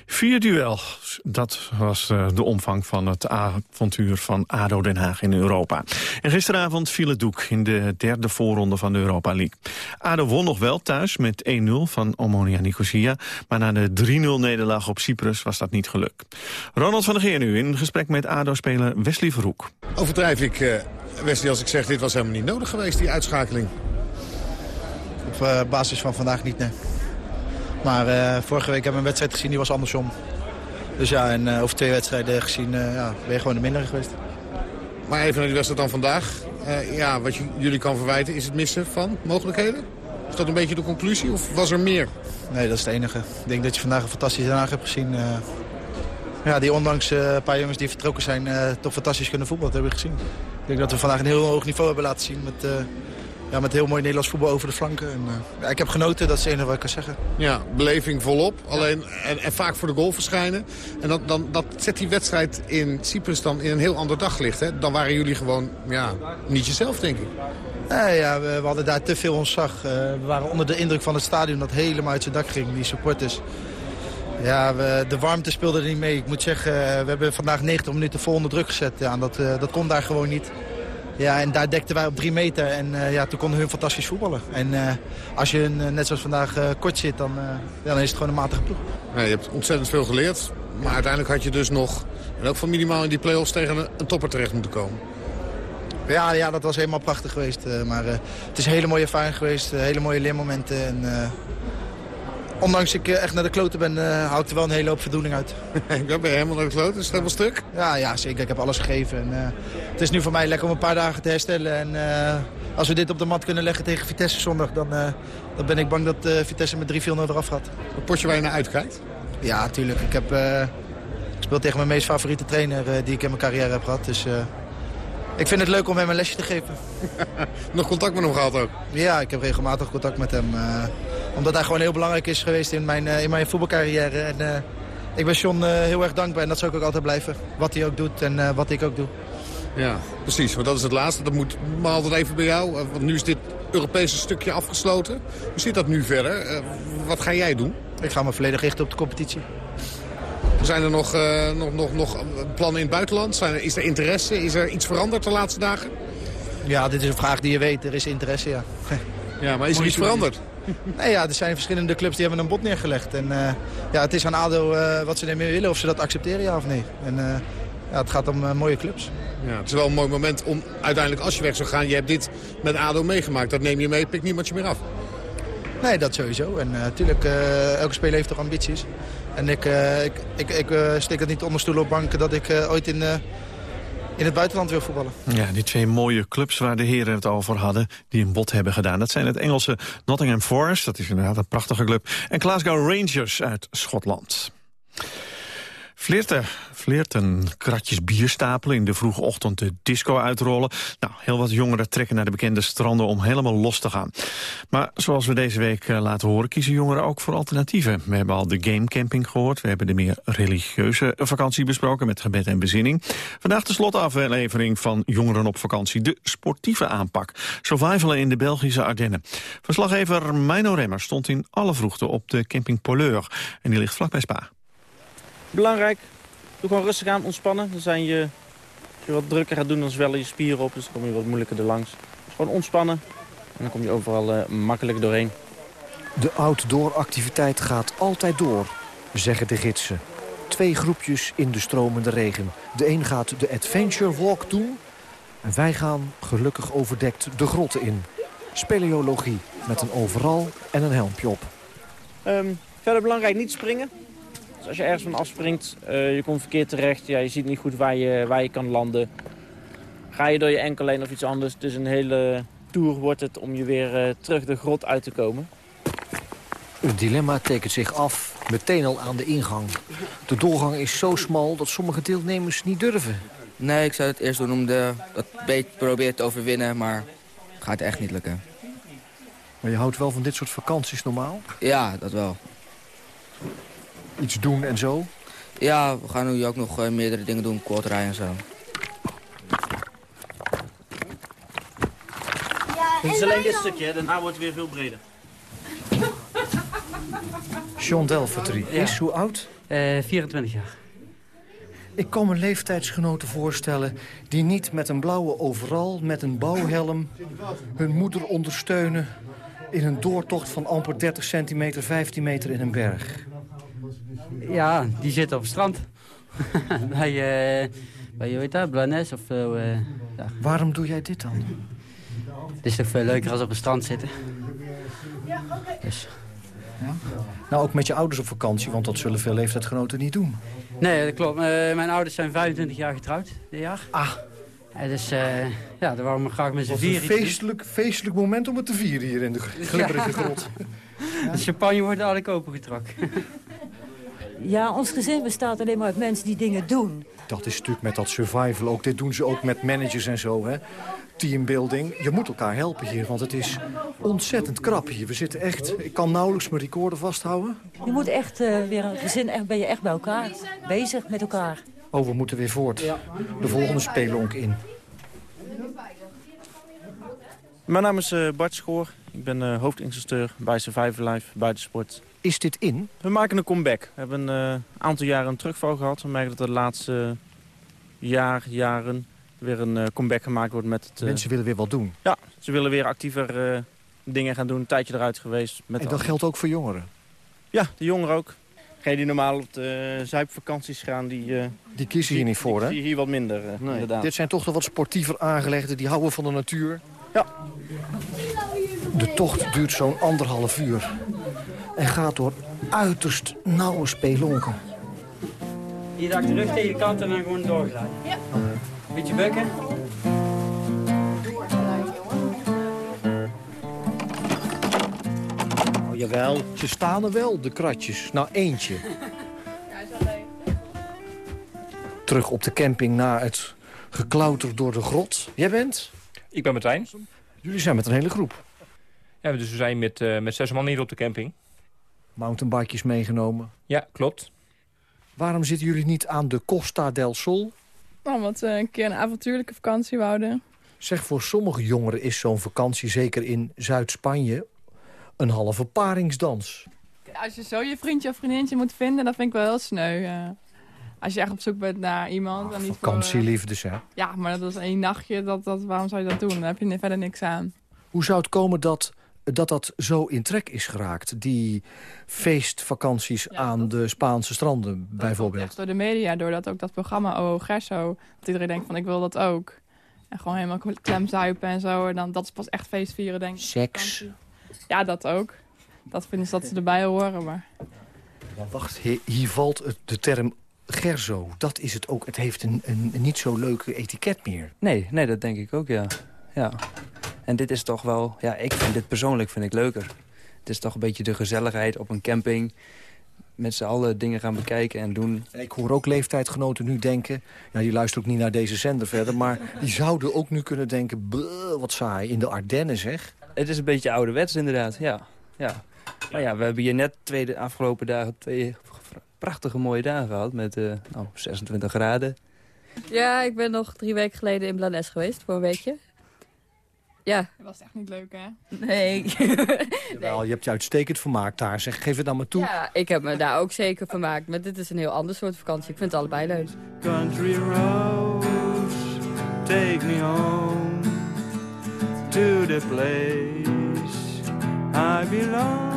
Vier duel, dat was eh, de omvang van het avontuur van ADO Den Haag in Europa. En gisteravond viel het doek in de derde voorronde van de Europa League. ADO won nog wel thuis met 1-0 van Omonia Nicosia... maar na de 3-0-nederlaag op Cyprus was dat niet gelukt. Ronald van der Geer nu in gesprek met ADO-speler Wesley Verhoek. Overdrijf ik, eh, Wesley, als ik zeg dit was helemaal niet nodig geweest, die uitschakeling. Op eh, basis van vandaag niet, nee. Maar eh, vorige week hebben we een wedstrijd gezien, die was andersom. Dus ja, en eh, over twee wedstrijden gezien eh, ja, ben je gewoon de mindere geweest. Maar even naar die wedstrijd dan vandaag. Ja, wat jullie kan verwijten is het missen van mogelijkheden? Is dat een beetje de conclusie of was er meer? Nee, dat is het enige. Ik denk dat je vandaag een fantastische Haag hebt gezien. ja, die ondanks een paar jongens die vertrokken zijn, toch fantastisch kunnen voetballen. Dat hebben we gezien. Ik denk dat we vandaag een heel hoog niveau hebben laten zien. Met, ja, met heel mooi Nederlands voetbal over de flanken. En, ja, ik heb genoten, dat is het enige wat ik kan zeggen. Ja, beleving volop. Alleen, en, en vaak voor de goal verschijnen. En dat, dan, dat zet die wedstrijd in Cyprus dan in een heel ander daglicht. Hè? Dan waren jullie gewoon ja, niet jezelf, denk ik. Nee, ja, we, we hadden daar te veel ontzag. Eh, we waren onder de indruk van het stadion dat helemaal uit zijn dak ging, die supporters. Ja, we, de warmte speelde er niet mee. Ik moet zeggen, eh, we hebben vandaag 90 minuten vol onder druk gezet. Ja, en dat, dat kon daar gewoon niet. Ja, en daar dekten wij op drie meter en eh, ja, toen konden hun fantastisch voetballen. En eh, als je hun, eh, net zoals vandaag kort zit, dan, ja, dan is het gewoon een matige ploeg. Nee, je hebt ontzettend veel geleerd. Maar uiteindelijk had je dus nog, en ook van minimaal in die play-offs tegen een, een topper terecht moeten komen. Ja, ja, dat was helemaal prachtig geweest. maar het is een hele mooie ervaring geweest, hele mooie leermomenten. En, ondanks ik eh, echt naar de kloten ben, eh hou ik er wel een hele hoop voldoening uit. Ja, ben helemaal naar de kloten? Is het helemaal stuk? Ja, ja, zeker. Ik heb alles gegeven. En, eh, het is nu voor mij lekker om een paar dagen te herstellen. En als we dit op de mat kunnen leggen tegen Vitesse zondag... dan, dan ben ik bang dat Vitesse met 3-4-0 eraf gaat. Een potje waar je naar uitkijkt? Ja, tuurlijk. Ik, heb, ik speel tegen mijn meest favoriete trainer die ik in mijn carrière heb gehad. Dus ik vind het leuk om hem een lesje te geven. Nog contact met hem gehad ook? Ja, ik heb regelmatig contact met hem. Omdat hij gewoon heel belangrijk is geweest in mijn, eh, in mijn voetbalcarrière. En, eh, ik ben John eh, heel erg dankbaar en dat zal ik ook altijd blijven. Wat hij ook doet en wat ik ook doe. Ja, precies. Want dat is het laatste. Dat moet maar altijd even bij jou. Want nu is dit Europese stukje afgesloten. Hoe zit dat nu verder? Wat ga jij doen? Ik ga me volledig richten op de competitie. Zijn er nog, nog, nog, nog plannen in het buitenland? Zijn er, is er interesse? Is er iets veranderd de laatste dagen? Ja, dit is een vraag die je weet. Er is interesse, ja. Ja, maar is er iets veranderd? Nee, ja, er zijn verschillende clubs die hebben een bod neergelegd. En eh, ja, het is aan ADO eh, wat ze ermee willen, of ze dat accepteren, ja of nee. En eh, ja, het gaat om mooie clubs. Ja, het is wel een mooi moment om uiteindelijk als je weg zou gaan... je hebt dit met ADO meegemaakt. Dat neem je mee, pikt niemand je meer af. Nee, dat sowieso. En natuurlijk, uh, elke speler heeft toch ambities. En ik, uh, ik, ik, ik uh, steek het niet onder stoel op banken dat ik ooit in, in het buitenland wil voetballen. Ja, die twee mooie clubs waar de heren het over hadden... die een bod hebben gedaan. Dat zijn het Engelse Nottingham Forest, dat is inderdaad een prachtige club... en Glasgow Rangers uit Schotland. Flirten, flirten, kratjes bier stapelen, in de vroege ochtend de disco uitrollen. Nou, heel wat jongeren trekken naar de bekende stranden om helemaal los te gaan. Maar zoals we deze week laten horen, kiezen jongeren ook voor alternatieven. We hebben al de gamecamping gehoord, we hebben de meer religieuze vakantie besproken met gebed en bezinning. Vandaag de slotaflevering van Jongeren op vakantie, de sportieve aanpak. Survivalen in de Belgische Ardennen. Verslaggever Mino Remmer stond in alle vroegte op de camping Poleur en die ligt vlakbij Spa. Belangrijk, doe gewoon rustig aan, ontspannen. Dan zijn je, als je wat drukker gaat doen, dan zwellen je spieren op. Dus dan kom je wat moeilijker erlangs. Dus gewoon ontspannen en dan kom je overal uh, makkelijk doorheen. De outdoor-activiteit gaat altijd door, zeggen de gidsen. Twee groepjes in de stromende regen. De een gaat de Adventure Walk doen. En wij gaan gelukkig overdekt de grotten in. Speleologie met een overal en een helmpje op. Um, verder belangrijk, niet springen. Dus als je ergens van afspringt, uh, je komt verkeerd terecht, ja, je ziet niet goed waar je, waar je kan landen. Ga je door je enkel heen of iets anders. Dus een hele tour wordt het om je weer uh, terug de grot uit te komen. Het dilemma tekent zich af, meteen al aan de ingang. De doorgang is zo smal dat sommige deelnemers niet durven. Nee, ik zou het eerst doen om de, dat beetje proberen te overwinnen, maar het gaat echt niet lukken. Maar je houdt wel van dit soort vakanties normaal? Ja, dat wel. Iets doen en zo? Ja, we gaan nu ook nog uh, meerdere dingen doen, kortrijden en zo. Het is alleen dit stukje, daarna wordt het weer veel breder. Jean Delvertrie ja. is hoe oud? Uh, 24 jaar. Ik kan me leeftijdsgenoten voorstellen die niet met een blauwe overal, met een bouwhelm... hun moeder ondersteunen in een doortocht van amper 30 centimeter, 15 meter in een berg. Ja, die zitten op het strand. bij, uh, bij, hoe heet dat, Blanes of zo. Uh, ja. Waarom doe jij dit dan? Het is toch veel leuker als op het strand zitten. Dus. Ja? Nou, ook met je ouders op vakantie, want dat zullen veel leeftijdsgenoten niet doen. Nee, dat klopt. Uh, mijn ouders zijn 25 jaar getrouwd dit jaar. Ah. En dus, uh, ja, daar waren we graag met z'n vieren. een feestelijk, feestelijk moment om het te vieren hier in de glibberige ja. grot. Ja. De champagne wordt dadelijk opengetrokken. Ja, ons gezin bestaat alleen maar uit mensen die dingen doen. Dat is natuurlijk met dat survival ook. Dit doen ze ook met managers en zo, hè. Teambuilding. Je moet elkaar helpen hier, want het is ontzettend krap hier. We zitten echt... Ik kan nauwelijks mijn recorder vasthouden. Je moet echt uh, weer een gezin... Echt, ben je echt bij elkaar. Bezig met elkaar. Oh, we moeten weer voort. De volgende spelonk in. Mijn naam is uh, Bart Schoor. Ik ben uh, hoofdinstructeur bij Survivor Life, buitensport. Is dit in? We maken een comeback. We hebben een uh, aantal jaren een terugval gehad. We merken dat de laatste jaar, jaren weer een uh, comeback gemaakt wordt met het... Mensen willen weer wat doen? Ja, ze willen weer actiever dingen gaan doen. Een tijdje eruit geweest. Met en dat geldt ook voor jongeren? Ja, de jongeren ook. Degenen die normaal op de zuipvakanties gaan, die... die kiezen hier niet voor, hè? Die hier wat minder, nee. inderdaad. Dit zijn toch wat sportiever aangelegden, die houden van de natuur. Ja. De tocht duurt zo'n anderhalf uur. En gaat door uiterst nauwe spelonken. Hier dacht de rug tegen de kant en dan gewoon doorglijden. Ja. Beetje bukken. Oh, jawel, ze staan er wel, de kratjes. Nou, eentje. terug op de camping na het geklauter door de grot. Jij bent? Ik ben Martijn. Jullie zijn met een hele groep. Ja, dus we zijn met, eh, met zes man hier op de camping. Mountainbikejes meegenomen. Ja, klopt. Waarom zitten jullie niet aan de Costa del Sol? Nou, omdat we een keer een avontuurlijke vakantie wouden. Zeg, voor sommige jongeren is zo'n vakantie, zeker in Zuid-Spanje, een halve paringsdans. Als je zo je vriendje of vriendinnetje moet vinden, dan vind ik wel heel sneu. als je echt op zoek bent naar iemand. dan niet voor, Vakantieliefdes, hè? ja, maar dat is één nachtje. Dat, dat, waarom zou je dat doen? Dan heb je er verder niks aan. Hoe zou het komen dat dat, dat zo in trek is geraakt? Die feestvakanties aan de Spaanse stranden, bijvoorbeeld. Echt door de media, doordat ook dat programma OO Gerso... dat iedereen denkt van ik wil dat ook. En gewoon helemaal klemzuipen en zo. En dan, dat is pas echt feestvieren, denk ik. Seks. Ja, dat ook. Dat vinden ze dat ze erbij horen, maar... Maar wacht, hier valt het, de term gerzo. Dat is het ook. Het heeft een, een, een niet zo leuke etiket meer. Nee, nee, dat denk ik ook, ja. ja. En dit is toch wel... Ja, ik vind dit persoonlijk vind ik leuker. Het is toch een beetje de gezelligheid op een camping. Met z'n allen dingen gaan bekijken en doen. Ik hoor ook leeftijdgenoten nu denken... Ja, die luisteren ook niet naar deze zender verder... maar die zouden ook nu kunnen denken... "Bleh, wat saai, in de Ardennen zeg. Het is een beetje ouderwets inderdaad, ja. ja. Maar ja, we hebben hier net twee, de afgelopen dagen twee prachtige mooie dagen gehad. Met eh, nou, 26 graden. Ja, ik ben nog drie weken geleden in Blanes geweest voor een weekje. Ja. Dat was echt niet leuk, hè? Nee. Wel, je hebt je uitstekend vermaakt daar. Zeg, geef het dan maar toe. Ja, ik heb me daar ook zeker vermaakt. Maar dit is een heel ander soort vakantie. Ik vind het allebei leuk. Country roads, take me home to the place I belong.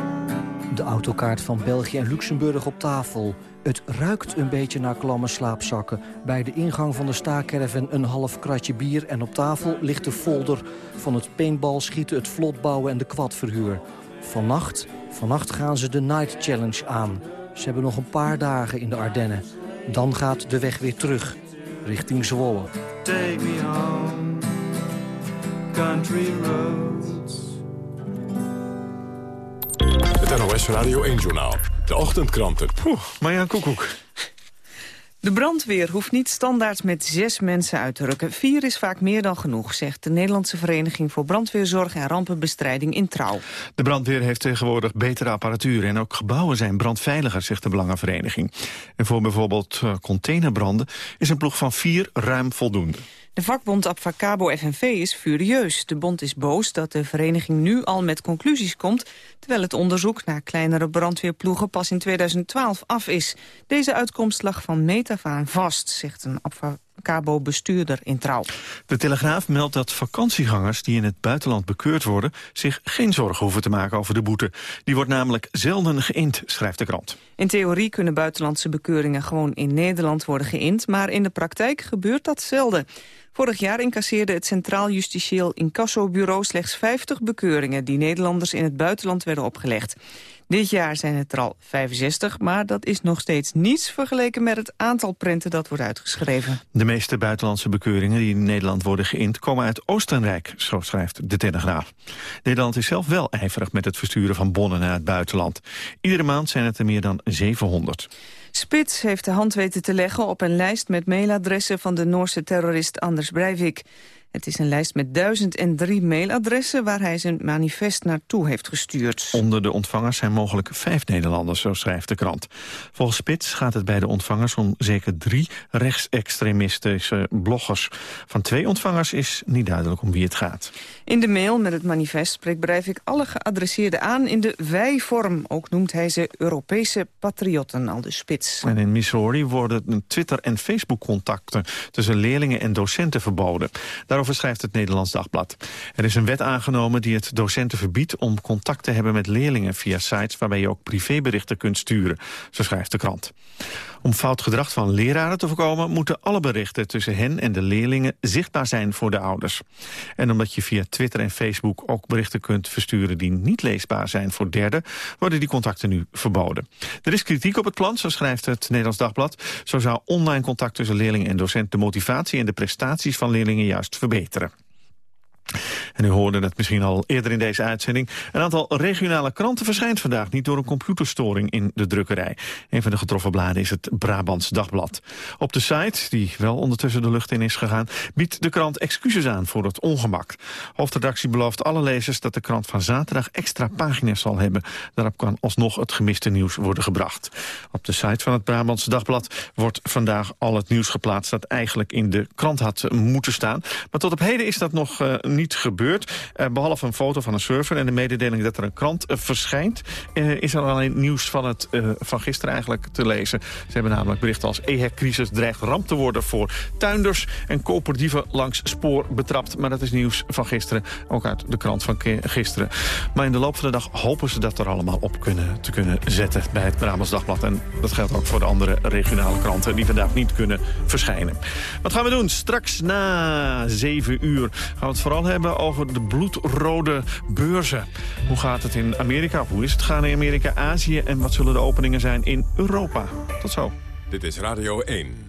De autokaart van België en Luxemburg op tafel. Het ruikt een beetje naar klamme slaapzakken. Bij de ingang van de staakerven een half kratje bier... en op tafel ligt de folder van het paintballschieten, het vlotbouwen en de kwadverhuur. Vannacht, vannacht gaan ze de Night Challenge aan. Ze hebben nog een paar dagen in de Ardennen. Dan gaat de weg weer terug, richting Zwolle. Take me home, country roads. Het NOS Radio 1-journaal. De ochtendkranten. Marjaan Koekoek. De brandweer hoeft niet standaard met zes mensen uit te rukken. Vier is vaak meer dan genoeg, zegt de Nederlandse Vereniging voor Brandweerzorg en Rampenbestrijding in Trouw. De brandweer heeft tegenwoordig betere apparatuur... en ook gebouwen zijn brandveiliger, zegt de Belangenvereniging. En voor bijvoorbeeld eh, containerbranden is een ploeg van vier ruim voldoende. De vakbond Abfacabo FNV is furieus. De bond is boos dat de vereniging nu al met conclusies komt... terwijl het onderzoek naar kleinere brandweerploegen pas in 2012 af is. Deze uitkomst lag van meet af aan vast, zegt een Abfacabo-bestuurder in Trouw. De Telegraaf meldt dat vakantiegangers die in het buitenland bekeurd worden... zich geen zorgen hoeven te maken over de boete. Die wordt namelijk zelden geïnd, schrijft de krant. In theorie kunnen buitenlandse bekeuringen gewoon in Nederland worden geïnd... maar in de praktijk gebeurt dat zelden. Vorig jaar incasseerde het Centraal Justitieel Incassobureau slechts 50 bekeuringen... die Nederlanders in het buitenland werden opgelegd. Dit jaar zijn het er al 65, maar dat is nog steeds niets... vergeleken met het aantal prenten dat wordt uitgeschreven. De meeste buitenlandse bekeuringen die in Nederland worden geïnd... komen uit Oostenrijk, zo schrijft de Telegraaf. Nederland is zelf wel ijverig met het versturen van bonnen naar het buitenland. Iedere maand zijn het er meer dan 700. Spits heeft de hand weten te leggen op een lijst met mailadressen van de Noorse terrorist Anders Breivik. Het is een lijst met 1003 mailadressen waar hij zijn manifest naartoe heeft gestuurd. Onder de ontvangers zijn mogelijk vijf Nederlanders, zo schrijft de krant. Volgens Spits gaat het bij de ontvangers om zeker drie rechtsextremistische bloggers. Van twee ontvangers is niet duidelijk om wie het gaat. In de mail met het manifest spreekt Breivik alle geadresseerden aan in de wij-vorm. Ook noemt hij ze Europese patriotten, al de Spits. En in Missouri worden Twitter- en Facebook-contacten tussen leerlingen en docenten verboden. Daarover schrijft het Nederlands Dagblad. Er is een wet aangenomen die het docenten verbiedt om contact te hebben met leerlingen via sites waarbij je ook privéberichten kunt sturen, zo schrijft de krant. Om fout gedrag van leraren te voorkomen... moeten alle berichten tussen hen en de leerlingen zichtbaar zijn voor de ouders. En omdat je via Twitter en Facebook ook berichten kunt versturen... die niet leesbaar zijn voor derden, worden die contacten nu verboden. Er is kritiek op het plan, zo schrijft het Nederlands Dagblad. Zo zou online contact tussen leerlingen en docent... de motivatie en de prestaties van leerlingen juist verbeteren. En u hoorde het misschien al eerder in deze uitzending. Een aantal regionale kranten verschijnt vandaag niet door een computerstoring in de drukkerij. Een van de getroffen bladen is het Brabants Dagblad. Op de site, die wel ondertussen de lucht in is gegaan, biedt de krant excuses aan voor het ongemak. Hoofdredactie belooft alle lezers dat de krant van zaterdag extra pagina's zal hebben. Daarop kan alsnog het gemiste nieuws worden gebracht. Op de site van het Brabants Dagblad wordt vandaag al het nieuws geplaatst dat eigenlijk in de krant had moeten staan. Maar tot op heden is dat nog uh, niet gebeurd. Uh, behalve een foto van een server en de mededeling dat er een krant uh, verschijnt... is er alleen nieuws van, het, van gisteren eigenlijk te lezen. Ze hebben namelijk berichten als EHEC-crisis dreigt ramp te worden voor tuinders... en koperdieven langs spoor betrapt. Maar dat is nieuws van gisteren, ook uit de krant van gisteren. Maar in de loop van de dag hopen ze dat er allemaal op kunnen, te kunnen zetten bij het Brabants Dagblad. En dat geldt ook voor de andere regionale kranten die vandaag niet kunnen verschijnen. Wat gaan we doen? Straks na zeven uur gaan we het vooral hebben over de bloedrode beurzen. Hoe gaat het in Amerika? Hoe is het gaan in Amerika, Azië? En wat zullen de openingen zijn in Europa? Tot zo. Dit is Radio 1.